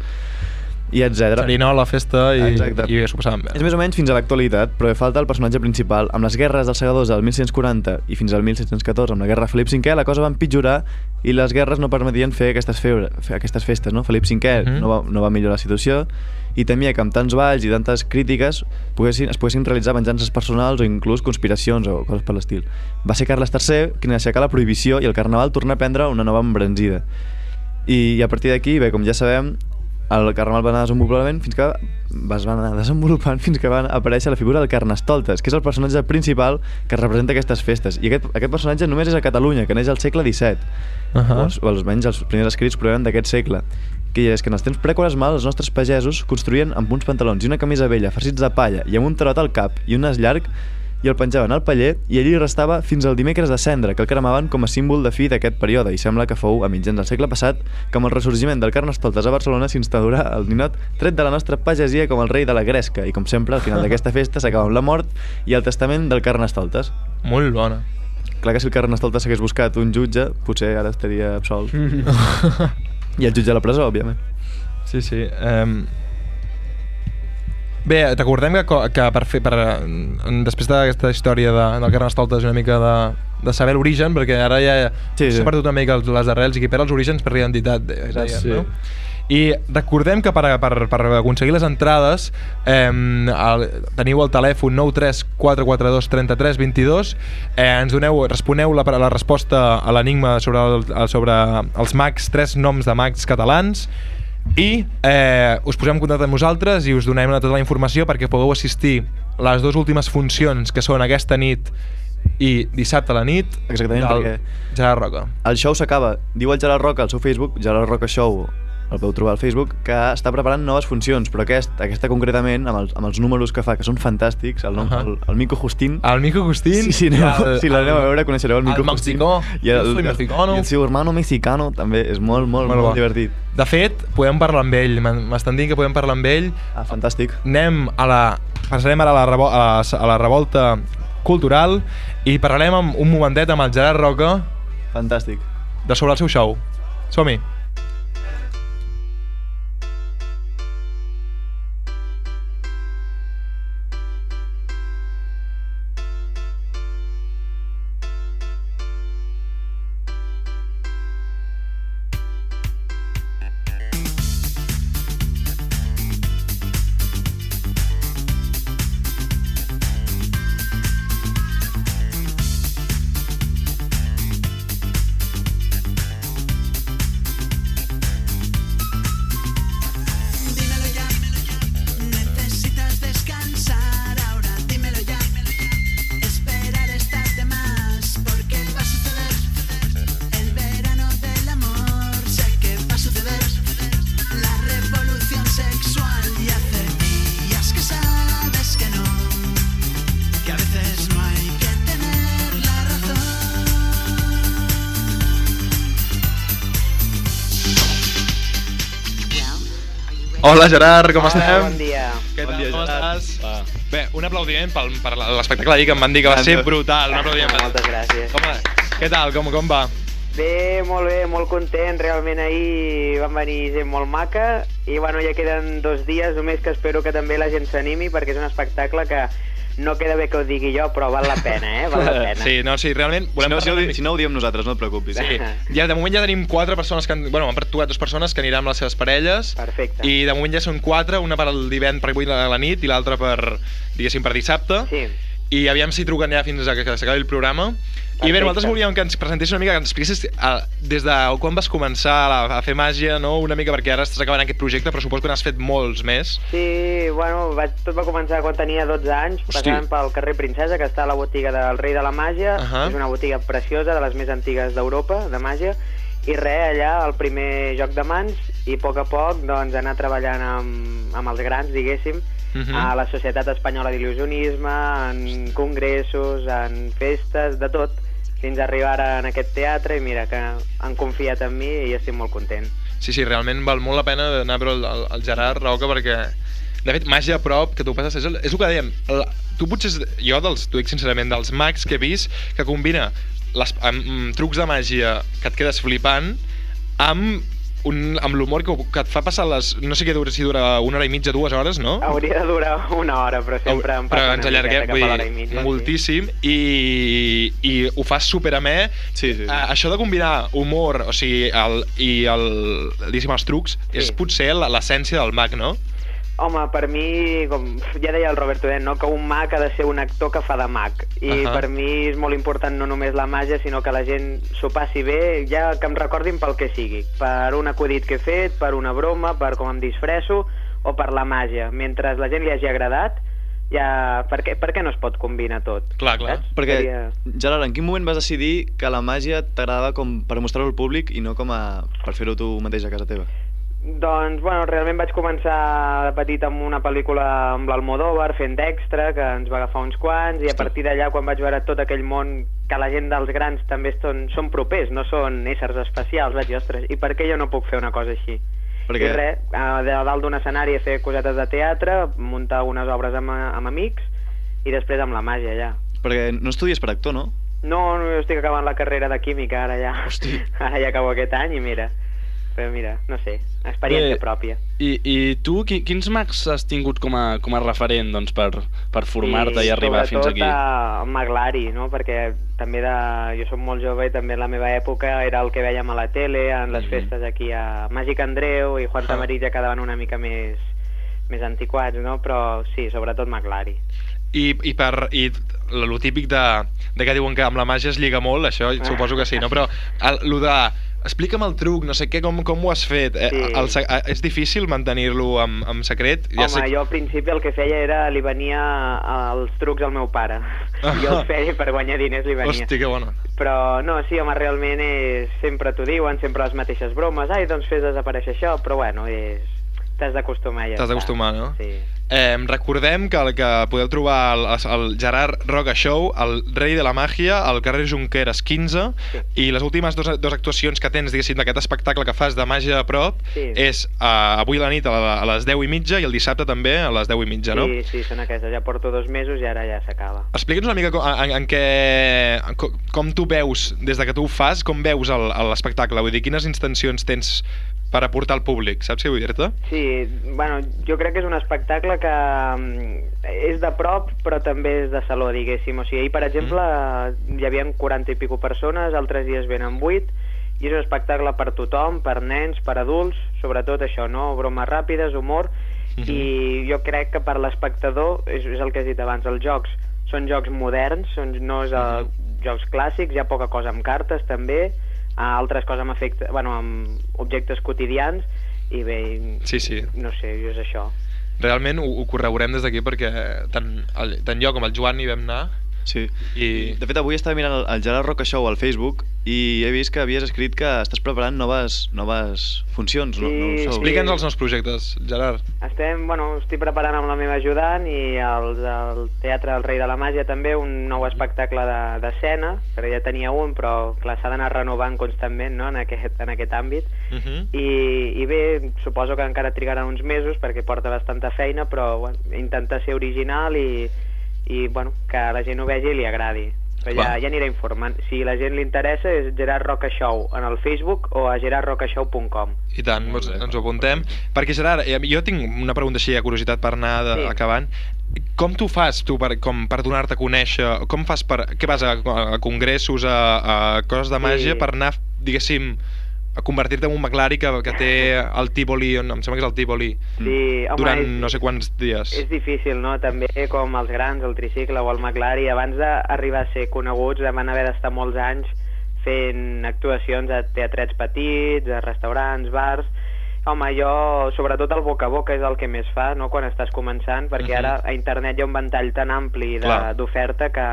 i etc. Serinola, festa i, Exacte. i s'ho passaven bé. És més o menys fins a l'actualitat, però falta el personatge principal. Amb les guerres dels segadors del 1640 i fins al 1714, amb la guerra de Felip V, la cosa va empitjorar i les guerres no permetien fer aquestes, feure, fer aquestes festes. No? Felip V Mhm. no, va, no va millorar la situació i temia que amb tants balls i tantes crítiques poguessin, es poguessin realitzar venjances personals o inclús conspiracions o coses per l'estil. Va ser Carles III qui n'aixecà la prohibició i el carnaval torna a prendre una nova embranzida. I, i a partir d'aquí, bé, com ja sabem, el carnaval va anar desenvolupant fins que es va anar desenvolupant fins que va aparèixer la figura del Carnestoltes, que és el personatge principal que representa aquestes festes. I aquest, aquest personatge només és a Catalunya, que neix al segle XVII. Uh Uh -huh. -huh. o, o almenys els primers escrits provenen d'aquest segle que és que en els temps prequaresmals els nostres pagesos construïen amb uns pantalons i una camisa vella farcits de palla i amb un tarot al cap i un nas llarg i el penjaven al paller i allí restava fins al dimecres de cendra, que el cremaven com a símbol de fi d'aquest període i sembla que fou a mitjans del segle passat que amb el ressorgiment del Carnestoltes a Barcelona s'instaurà el ninot tret de la nostra pagesia com el rei de la gresca i com sempre al final d'aquesta festa s'acaba amb la mort i el testament del Carnestoltes. Molt bona. Clar que si el Carnestoltes s'hagués buscat un jutge, potser ara estaria absolt. I el jutge a la presó, òbviament. Sí, sí. Um... Bé, t'acordem que, que per fer, per, eh, després d'aquesta història de, del Carnestoltes una mica de, de saber l'origen, perquè ara ja Sí, sí. s'ha perdut una mica les arrels i qui perd els orígens per l'identitat, eh, deien, Sí. no? I recordem que per, per, per aconseguir les entrades eh, el, teniu el telèfon 93442 33 22 eh, ens doneu, responeu la, la resposta a l'enigma sobre, el- sobre els mags, tres noms de mags catalans i eh, us posem en contacte amb nosaltres i us donem tota la informació perquè pugueu assistir les dues últimes funcions que són aquesta nit i dissabte a la nit Exactament, del perquè- Gerard Roca. El show s'acaba. Diu el Gerard Roca al seu Facebook, Gerard Roca Show, el podeu trobar al Facebook, que està preparant noves funcions, però aquest, aquesta concretament, amb els, amb els números que fa, que són fantàstics, el, nom, Ahà. el, el Mico Justín... El Mico Agustín Sí, sí, aneu, si l'aneu a veure coneixereu el Mico el Justín. mexicó, I el, soy mexicano. I el seu hermano mexicano també és molt, molt, molt, molt divertit. De fet, podem parlar amb ell. M'estan dient que podem parlar amb ell. Ah, fantàstic. Anem a la... Passarem ara a la, revol, a, la, a la revolta cultural i parlarem amb, un momentet amb el Gerard Roca Fantàstic. de sobre el seu show. Som-hi. Hola Gerard, com Hola, estem? bon dia. Què Bon tal, dia, com Gerard. estàs? Bé, un aplaudiment pel, per l'espectacle d'ahir que em van dir que va ser brutal. Un aplaudiment. Moltes gràcies. Com, què tal, com, com va? Bé, molt bé, molt content. Realment ahir van venir gent molt maca i bueno, ja queden dos dies només que espero que també la gent s'animi perquè és un espectacle que no queda bé que ho digui jo, però val la pena, eh? Val la pena. Sí, no, sí, realment Si volem no, si, no, una di- si no ho diem nosaltres, no et preocupis. Sí, ja de moment ja tenim quatre persones que han, bueno, han pertuat dues persones que aniran amb les seves parelles. Perfecte. I de moment ja són quatre, una per al divendres per avui a la nit i l'altra per, diguéssim, per dissabte. Sí. i aviam si truquen ja fins a que s'acabi el programa. I bé, nosaltres volíem que ens presentessis una mica, que ens expliquessis uh, des de quan vas començar a, a fer màgia, no? Una mica perquè ara estàs acabant aquest projecte, però suposo que n'has fet molts més. Sí, bueno, vaig, tot va començar quan tenia 12 anys, Hosti. passant pel carrer Princesa, que està a la botiga del Rei de la Màgia. Ahà. És una botiga preciosa, de les més antigues d'Europa, de màgia. I res, allà, el primer joc de mans, i a poc a poc, doncs, anar treballant amb, amb els grans, diguéssim, Mhm. a la Societat Espanyola d'Il·lusionisme, en congressos, en festes, de tot, fins a arribar en aquest teatre, i mira, que han confiat en mi i estic molt content. Sí, sí, realment val molt la pena anar a veure el, el, el Gerard Roca perquè, de fet, màgia a prop, que tu passes, és el, és el que dèiem, el, tu potser, jo dels, t'ho dic sincerament, dels mags que he vist, que combina les, amb, amb trucs de màgia que et quedes flipant amb un, amb l'humor que, que et fa passar les... No sé què dura, si dura una hora i mitja, dues hores, no? Hauria de durar una hora, però sempre em però passa ens una allarguem vull a dir, i mitja. moltíssim i, i ho fas super amè Sí, sí, sí. Uh, això de combinar humor o sigui, el, i el, diguéssim, els trucs Sí. és potser l'essència del mag, no? Home, per mi, com ja deia el Robert Oden, no? que un mag ha de ser un actor que fa de mag. I Ahà. per mi és molt important no només la màgia, sinó que la gent s'ho passi bé, ja que em recordin pel que sigui. Per un acudit que he fet, per una broma, per com em disfresso, o per la màgia. Mentre la gent li hagi agradat, ja... Per què, per què no es pot combinar tot? Clar, clar. Saps? Perquè, Seria... Gerard, en quin moment vas decidir que la màgia t'agradava com per mostrar-ho al públic i no com a per fer-ho tu mateix a casa teva? Doncs, bueno, realment vaig començar de petit amb una pel·lícula amb l'Almodóvar, fent d'extra, que ens va agafar uns quants, i a partir d'allà, quan vaig veure tot aquell món que la gent dels grans també són, són propers, no són éssers especials, vaig dir, ostres, i per què jo no puc fer una cosa així? Perquè... I res, de dalt d'un escenari a fer cosetes de teatre, muntar unes obres amb, amb amics, i després amb la màgia, ja. Perquè no estudies per actor, no? No, no, jo estic acabant la carrera de química ara ja. Hosti. Ara ja acabo aquest any i mira, però mira, no sé, experiència Bé, pròpia. I, i tu, qui, quins mags has tingut com a, com a referent doncs, per, per formar-te i, arribar fins aquí? Sobretot a Maglari, no? perquè també de... jo som molt jove i també en la meva època era el que vèiem a la tele, en les Mhm. festes aquí a Màgic Andreu i Juan Ah. Tamarit ja quedaven una mica més més antiquats, no? però sí, sobretot Maglari. I, i, per, i el típic de, de que diuen que amb la màgia es lliga molt, això suposo que sí, no? Però el, lo de explica'm el truc, no sé què, com, com ho has fet. Eh, Sí. el, se- eh, és difícil mantenir-lo en, en secret? Ja Home, jo al principi el que feia era li venia els trucs al meu pare. Ah. Jo els feia per guanyar diners li venia. Hosti, que bona. Però no, sí, home, realment és... sempre t'ho diuen, sempre les mateixes bromes. Ai, doncs fes desaparèixer això, però bueno, és... T'has d'acostumar ja. T'has d'acostumar, no? Sí. Eh, recordem que, el que podeu trobar el, el Gerard Roca Show, el rei de la màgia, al carrer Junqueras 15, Sí. i les últimes dos, dos actuacions que tens, diguéssim, d'aquest espectacle que fas de màgia a prop, Sí. és uh, avui a la nit a, la, a les 10 i mitja i el dissabte també a les 10 i mitja, no? Sí, sí, són aquestes. Ja porto dos mesos i ara ja s'acaba. Explica'ns una mica com, en, en què, com, com tu veus, des de que tu ho fas, com veus l'espectacle? Vull dir, quines intencions tens per aportar al públic? Saps què vull dir-te? Sí, bueno, jo crec que és un espectacle que mm, és de prop, però també és de saló, diguéssim. O sigui, ahir, per exemple, hi havia 40 i pico persones, altres dies venen 8, i és un espectacle per tothom, per nens, per adults, sobretot això, no? Bromes ràpides, humor, i jo crec que per l'espectador, és, és el que has dit abans, els jocs són jocs moderns, són, no és uh, jocs clàssics, hi ha poca cosa amb cartes també, uh, altres coses amb, efecte, bueno, amb objectes quotidians, i bé, Sí, sí. no sé, jo és això. Realment ho, ho corroborem des d'aquí perquè tant, el, tant jo com el Joan hi vam anar Sí. i... De fet, avui estava mirant el, el Gerard Roca Show al Facebook i he vist que havies escrit que estàs preparant noves, noves funcions, no, Sí, no sí. Explica'ns els nous projectes, Gerard. Estem, bueno, estic preparant amb la meva ajudant i els, el Teatre del Rei de la Màgia també un nou espectacle de- d'escena, de, que ja tenia un, però clar, s'ha d'anar renovant constantment no? en, aquest, en aquest àmbit. Uh -huh. I, I bé, suposo que encara trigaran uns mesos perquè porta bastanta feina, però bueno, intentar ser original i, i bueno, que la gent ho vegi i li agradi. Però ja, ja aniré informant. Si la gent li interessa és Gerard Roca Show en el Facebook o a gerardrocashow.com. I tant, doncs, ens ho apuntem. Perquè, Gerard, eh, jo tinc una pregunta així a curiositat per anar de, Sí. acabant. Com tu fas, tu, per, com per donar-te a conèixer? Com fas per... Què vas a, a congressos, a, a coses de màgia, Sí. per anar, diguéssim, a convertir-te en un McLaren que, que té el Tivoli, on, em sembla que és el Tivoli, Sí, home, durant és- no sé quants dies. És difícil, no? També com els grans, el tricicle o el McLaren, abans d'arribar a ser coneguts van haver d'estar molts anys fent actuacions a teatrets petits, a restaurants, bars... Home, jo, sobretot el boca a boca és el que més fa, no?, quan estàs començant, perquè Mhm. ara a internet hi ha un ventall tan ampli d'oferta que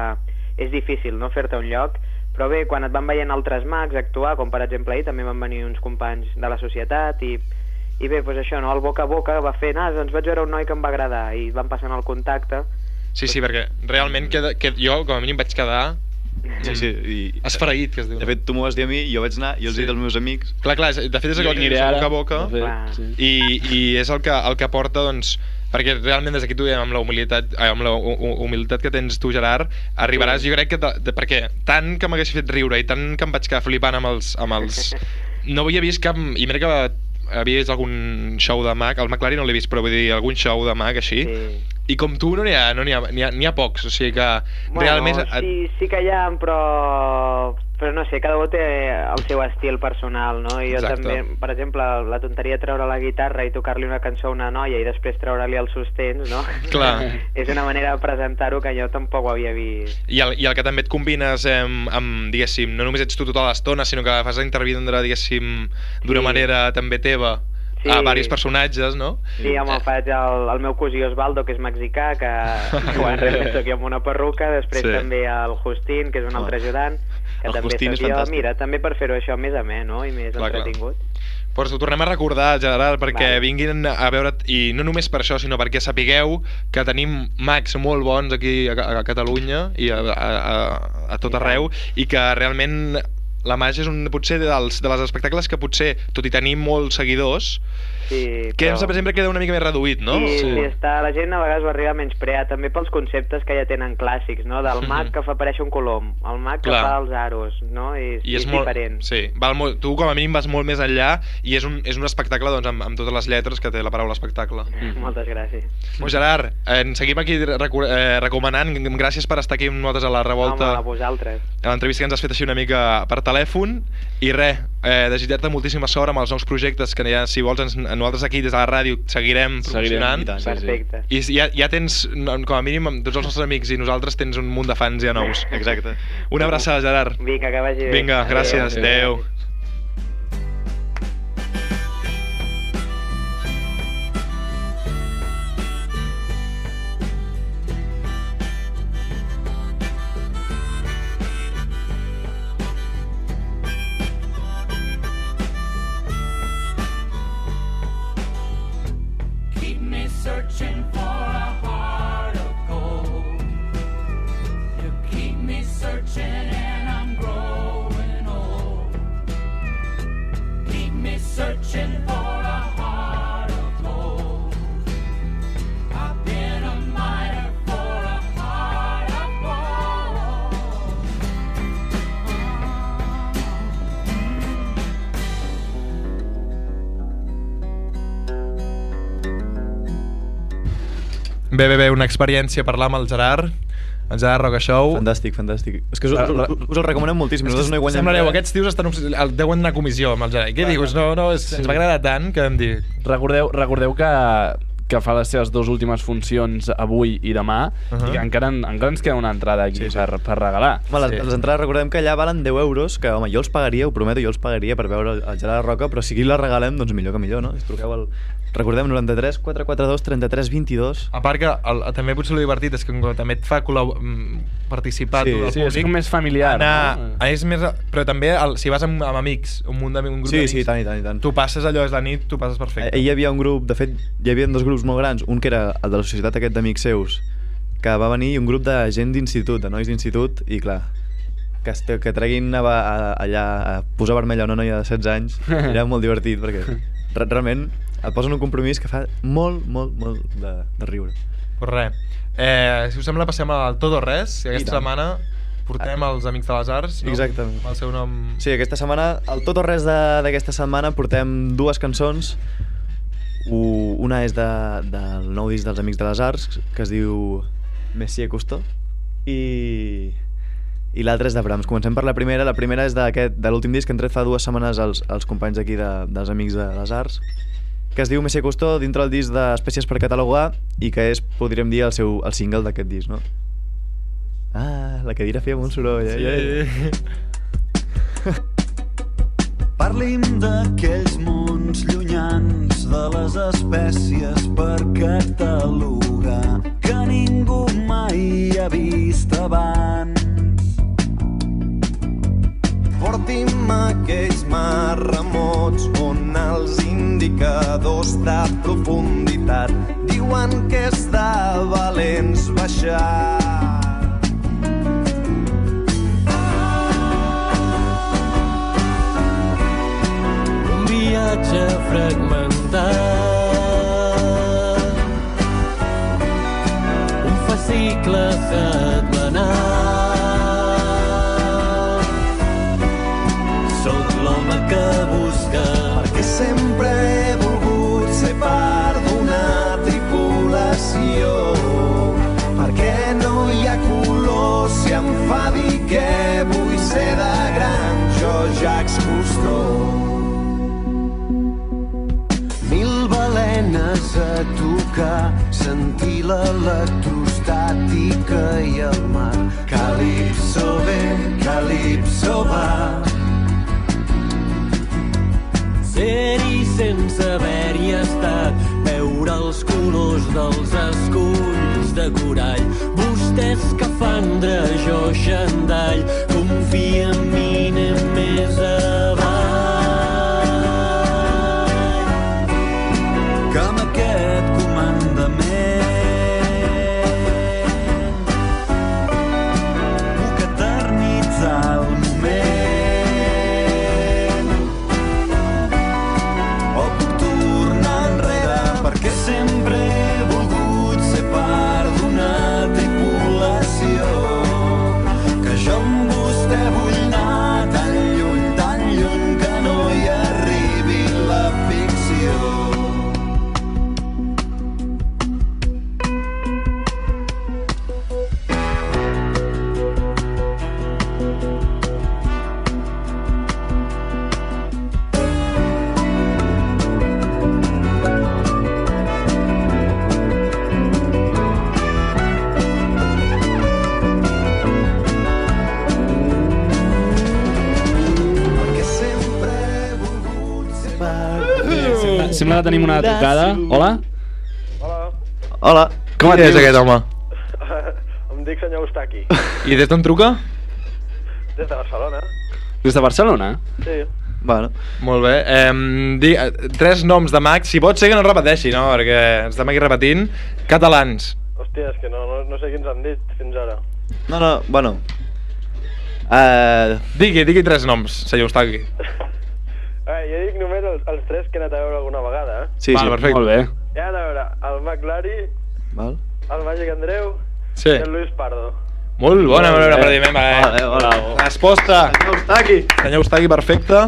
és difícil, no?, fer-te un lloc. Però bé, quan et van veient altres mags actuar, com per exemple ahir també van venir uns companys de la societat i i bé, doncs això, no? el boca a boca va fent, ah, doncs vaig veure un noi que em va agradar i van passant el contacte. Sí, sí, perquè realment queda, que jo com a mínim vaig quedar Sí, sí. I, esfereït, que es diu. de fet, tu m'ho vas dir a mi, jo vaig anar, jo els Sí. he dit als meus amics. Clar, clar, de fet és allò que aniré ara, boca a boca, fet, Clar. sí. i, i és el que, el que porta, doncs, perquè realment des d'aquí diem amb la humilitat, eh, amb la hu- hu- humilitat que tens tu, Gerard, arribaràs, jo crec que, de, de, perquè tant que m'hagués fet riure i tant que em vaig quedar flipant amb els... Amb els no havia vist cap... I mira que havia vist algun show de mag, el McLaren no l'he vist, però vull dir, algun show de mag així, Sí. i com tu no n'hi ha, no n'hi ha, ha, ha pocs, o sigui que Bueno, realment... sí, sí que hi ha, però, però no sé, cada un té el seu estil personal, no? I jo Exacte. també, per exemple, la tonteria de treure la guitarra i tocar-li una cançó a una noia i després treure-li els sostens, no? Clar. és una manera de presentar-ho que jo tampoc ho havia vist. I el, I el que també et combines amb, amb, diguéssim, no només ets tu tota l'estona, sinó que fas intervindre, diguéssim, d'una Sí. manera també teva Sí. a diversos personatges, no? Sí, home, Eh, faig el, el meu cosí Osvaldo, que és mexicà, que quan realment soc jo amb una perruca, després Sí. també el Justín, que és un Oh. altre ajudant, que El també Justín soc és fantàstic. Mira, també per fer-ho això més amè, no?, i més Clar, clar. entretingut. Pues ho tornem a recordar, Gerard, perquè Vale. vinguin a veure, i no només per això, sinó perquè sapigueu que tenim mags molt bons aquí a, a Catalunya i a, a, a, a tot arreu, i que realment la màgia és un, potser dels, de les espectacles que potser, tot i tenir molts seguidors, Sí, que però- sempre queda una mica més reduït, no? Sí, sí. està, la gent a vegades ho arriba a menysprear, també pels conceptes que ja tenen clàssics, no? Del mag que fa aparèixer un colom, el mag que Clar. fa els aros, no? I, I és, és molt, diferent. Sí, val molt, tu com a mínim vas molt més enllà i és un, és un espectacle doncs, amb, amb totes les lletres que té la paraula espectacle. Moltes gràcies. Pues Gerard, eh, ens seguim aquí recu eh, recomanant, gràcies per estar aquí amb nosaltres a la Home, revolta, a vosaltres. a l'entrevista que ens has fet així una mica per telèfon i res, eh, desitjar-te moltíssima sort amb els nous projectes que ja, si vols ens, nosaltres aquí des de la ràdio seguirem promocionant i tant. Sí, sí. Perfecte. i ja, ja tens, com a mínim amb tots els nostres amics i nosaltres tens un munt de fans ja nous Exacte. una abraçada Gerard Vinga, que vagi bé. Vinga, gràcies, adeu. Keep Bé, bé, bé, una experiència parlar amb el Gerard, el Gerard Roca Show. Fantàstic, fantàstic. És que us, us, us el recomanem moltíssim. Nosaltres no hi guanyem Semblareu, aquests tios estan el- deuen anar a comissió amb el Gerard. Què dius? No, no, és, ens va agradar tant que em dic... Recordeu, recordeu que, que fa les seves dues últimes funcions avui i demà uh. -huh. i que encara, en- encara ens queda una entrada aquí sí, sí. Per, per regalar. Home, les, Sí. les entrades recordem que allà valen 10 euros, que home, jo els pagaria, ho prometo, jo els pagaria per veure el, el Gerard Roca, però si aquí la regalem, doncs millor que millor, no? Si truqueu al... Recordem, 93 442 33 22. A part que el, també potser el divertit és que també et fa mm, participar Sí, tu del Sí, és públic, com més familiar. anar, no? és més, però també el, si vas amb, amb amics, un munt d'amics, un grup Sí, d'amics, sí, tant, i tant, i tant. tu passes allò, és la nit, tu passes perfecte. Eh, hi havia un grup, de fet, hi havia dos grups molt grans, un que era el de la societat aquest d'amics seus, que va venir, un grup de gent d'institut, de nois d'institut, i clar, que, es, que treguin a, a, allà a posar vermella a una noia de 16 anys era molt divertit, perquè re, realment et posen un compromís que fa molt, molt, molt de, de riure. Pues res, eh, si us sembla passem al Tot o Res, I aquesta tant. setmana portem els Amics de les Arts, no? Exactament. Amb el seu nom... Sí, aquesta setmana, el tot o res de- d'aquesta setmana, portem dues cançons. U, una és de, del nou disc dels Amics de les Arts, que es diu Messier Cousteau, i, i l'altra és de Brahms. Comencem per la primera. La primera és de l'últim disc que hem tret fa dues setmanes els, els companys d'aquí de, dels Amics de les Arts, que es diu Messi Costó dintre el disc d'Espècies per catalogar i que és, podríem dir, el, seu, el single d'aquest disc, no? Ah, la cadira feia molt soroll, eh? Parlim d'aquells mons llunyans de les espècies per catalogar que ningú mai ha vist abans. Porti'm aquells mars remots on els indicadors de profunditat diuen que és de valents baixar. un viatge fragmentat un fascicle setmanal que vull ser de gran, jo Jacques Cousteau. Mil balenes a tocar, sentir l'electrostàtica i el mar. Calipso ve, calipso va. ser-hi sense haver-hi estat veure els colors dels esculls de corall vostè escafandra, jo xandall confia en mi anem més avall tenim una trucada. Hola? Hola. Com et dius aquest home? em dic senyor Eustaqui, I des d'on truca? des de Barcelona. Des de Barcelona? Sí. Bueno. Molt bé. Eh, di, eh, tres noms de Max, si pot ser que no repeteixi, no? Perquè ens estem aquí repetint. Catalans. Hòstia, és que no, no, no sé quins han dit fins ara. No, no, bueno. Uh... Digui, digui tres noms, senyor Eustaqui. Eh, jo dic els, tres que he anat a veure alguna vegada, eh? Sí, sí. perfecte. Molt bé. He anat a veure el McLary, Val. el Màgic Andreu Sí. i el Luis Pardo. Molt bona, Molt bona prediment. Vale, hola. Resposta. Senyor Eustaqui. Senyor Eustaqui, perfecte.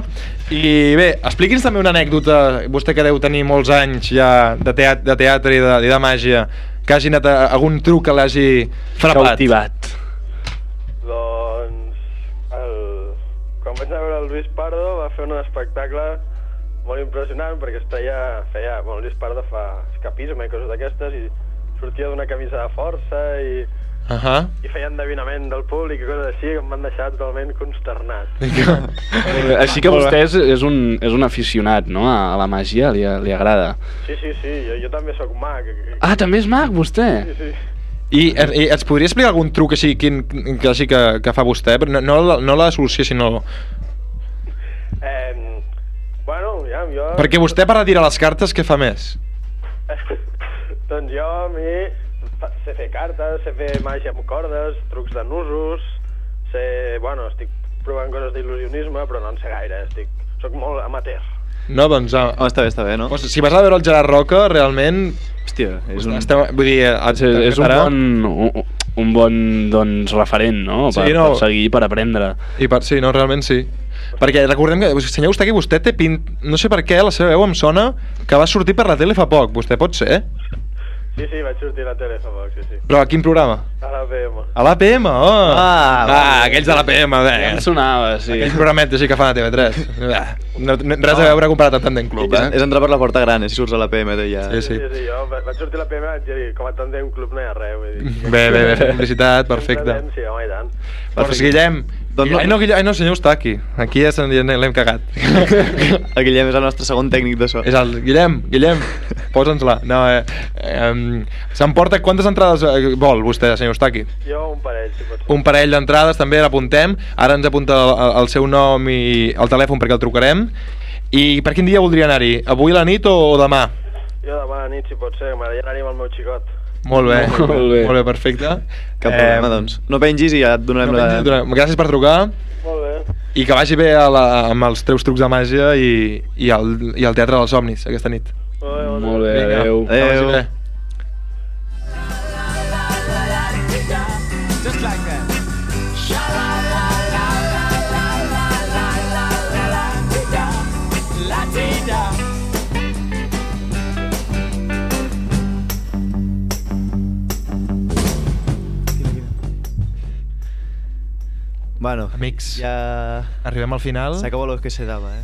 I bé, expliqui'ns també una anècdota, vostè que deu tenir molts anys ja de teatre, de teatre i, de, i de màgia, que hagi anat a, algun truc que l'hagi frapat. Cautivat. Doncs... El... Quan vaig anar a veure el Luis Pardo va fer un espectacle molt impressionant perquè es feia, feia bueno, el Luis Pardo fa escapisme i coses d'aquestes i sortia d'una camisa de força i, Uh -huh. i feia endevinament del públic i coses així que em van deixar totalment consternat. Així que vostè és, és, un, és un aficionat, no?, a, a la màgia, li, li agrada. Sí, sí, sí, jo, jo també sóc mag. Ah, també és mag, vostè? Sí, sí. I, i ens podria explicar algun truc així, quin, que, així que, que fa vostè? Però No, no, la- no la solució, sinó... Perquè vostè per retirar les cartes, què fa més? doncs jo a mi sé fer cartes, sé fer màgia amb cordes, trucs de nusos, sé... Bueno, estic provant coses d'il·lusionisme, però no en sé gaire, estic... Soc molt amateur. No, doncs... Uh, oh, està bé, està bé, no? Doncs, si vas a veure el Gerard Roca, realment... Hòstia, és un... Estem, vull dir... És, és un bon, un, un bon doncs, referent, no? Per, Sí, no. per seguir, per aprendre. I per, sí, no, realment sí. Perquè recordem que, senyor Eustaqui, vostè té pint... No sé per què, la seva veu em sona que va sortir per la tele fa poc. Vostè pot ser? Sí, sí, vaig sortir a la tele fa poc, sí, sí. Però a quin programa? A la PM. A l'APM, oh! Ah, ah aquells de l'APM, bé. Ja em sonava, sí. Aquell programet així que fan a TV3. Bé, no, no, res a veure comparat amb Tandem Club, És, eh? és entrar per la porta gran, eh, si surts a la PM, ja. Sí, sí. Sí, sí, jo va- vaig sortir a la PM i vaig dir, com a tàndem club no hi ha res, vull dir. Bé, bé, bé, publicitat, perfecte. Sí, home, i tant. Doncs Guillem, Doncs no- ai, no, Guillem, ai, no, senyor Eustaqui. Aquí ja ja l'hem cagat. El Guillem és el nostre segon tècnic de so. És el Guillem, Guillem, posa'ns-la. No, eh, eh, S'emporta quantes entrades eh, vol vostè, senyor Eustaqui? Jo un parell, si pot ser. Un parell d'entrades, també l'apuntem. Ara ens apunta el, el seu nom i el telèfon perquè el trucarem. I per quin dia voldria anar-hi? Avui a la nit o, o demà? Jo demà a la nit, si pot ser, m'agradaria anar-hi amb el meu xicot. Molt bé, Molt bé. molt bé perfecte. Cap problema, doncs. No pengis i ja et donarem no, la... pengi, donem- Gràcies per trucar Molt bé. i que vagi bé a la, amb els teus trucs de màgia i, i, el, i el Teatre dels Somnis aquesta nit. Molt bé, molt bé. Vinga, adeu. que Bueno, Amics, ja... arribem al final. S'acabó lo que se dava, eh?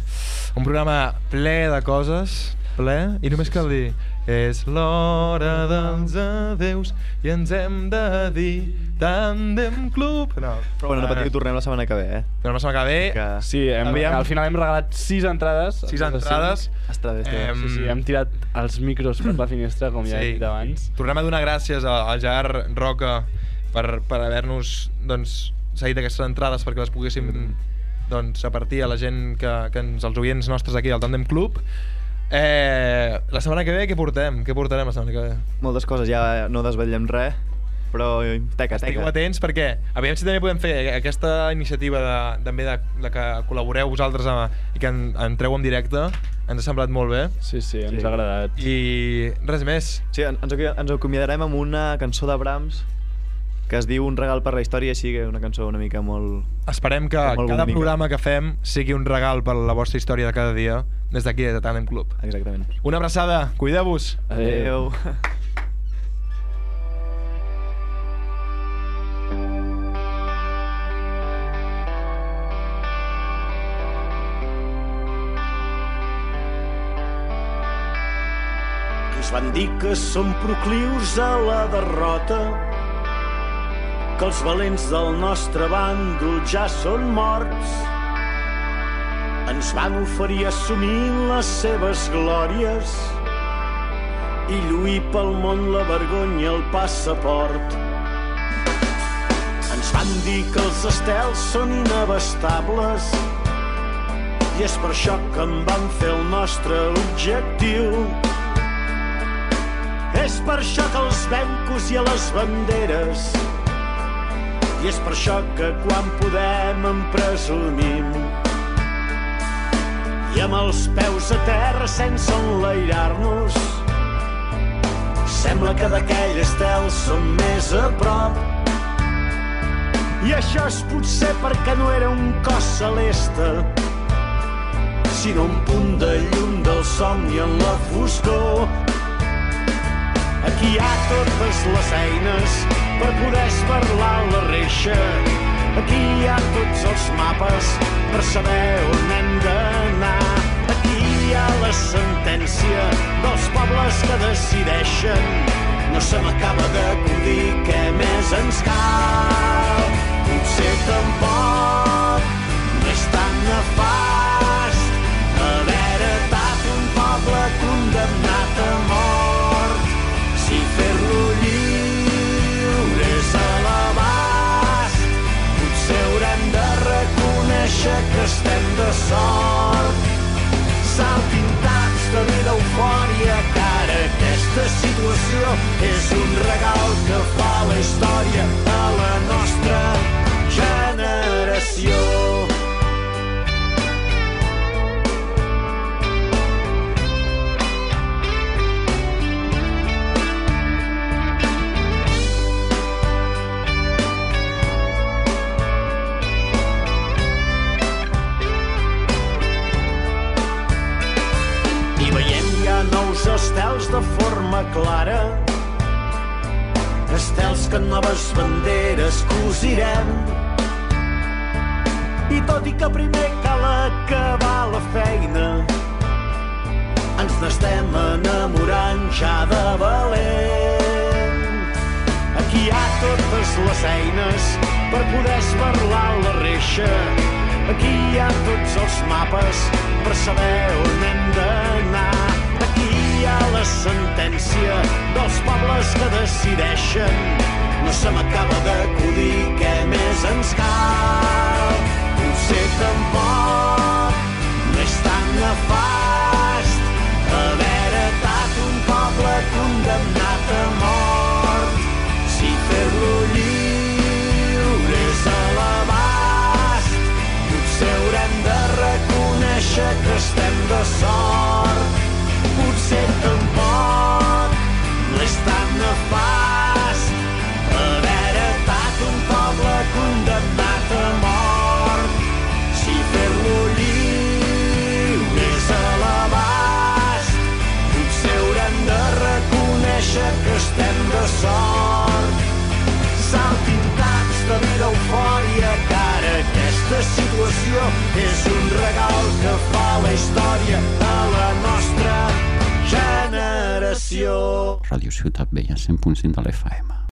Un programa ple de coses, ple, i només cal dir és l'hora dels adeus i ens hem de dir Tandem Club. No, Però bueno, no patiu, tornem la setmana que ve, eh? Tornem la setmana que ve. Que... Sí, hem, Aviam. al final hem regalat 6 entrades. Sis entrades. Està bé, està bé. Em, Sí, sí, hem tirat els micros per la finestra, com ja Sí. he dit abans. Tornem a donar gràcies al, al Gerard Roca per, per haver-nos doncs, cedit aquestes entrades perquè les poguéssim doncs, repartir a la gent que, que ens, els oients nostres aquí al Tandem Club. Eh, la setmana que ve què portem? Què portarem la setmana que ve? Moltes coses, ja no desvetllem res, però teca, Estigueu teca. atents perquè aviam si també podem fer aquesta iniciativa de, també de, de que col·laboreu vosaltres amb, i que en, entreu en directe ens ha semblat molt bé Sí, sí, ens Sí. ha agradat. i res més Sí, en- ens, ens acomiadarem amb una cançó de Brahms que es diu Un regal per la història, així que una cançó una mica molt... esperem que Molt cada bonica. programa que fem sigui un regal per la vostra història de cada dia des d'aquí de Tandem Club Exactament. una abraçada, cuideu-vos Adéu. Ens van dir que som proclius a la derrota, que els valents del nostre bàndol ja són morts. Ens van oferir assumir les seves glòries i lluir pel món la vergonya al passaport. Ens van dir que els estels són inabastables i és per això que en vam fer el nostre objectiu. És per això que els vencos i a les banderes i és per això que quan podem en presumim. I amb els peus a terra sense enlairar-nos sembla que d'aquell estel som més a prop. I això és potser perquè no era un cos celeste sinó un punt de llum del somni en la foscor. Aquí hi ha totes les eines per poder esbarlar la reixa. Aquí hi ha tots els mapes per saber on hem d'anar. Aquí hi ha la sentència dels pobles que decideixen. No se m'acaba d'acudir què més ens cal. Potser tampoc no és tan nefast haver heretat un poble condemnat a mort. Estem de sort. Saltin taps de vida eufòria, que ara aquesta situació és un regal que fa la història a la nostra generació.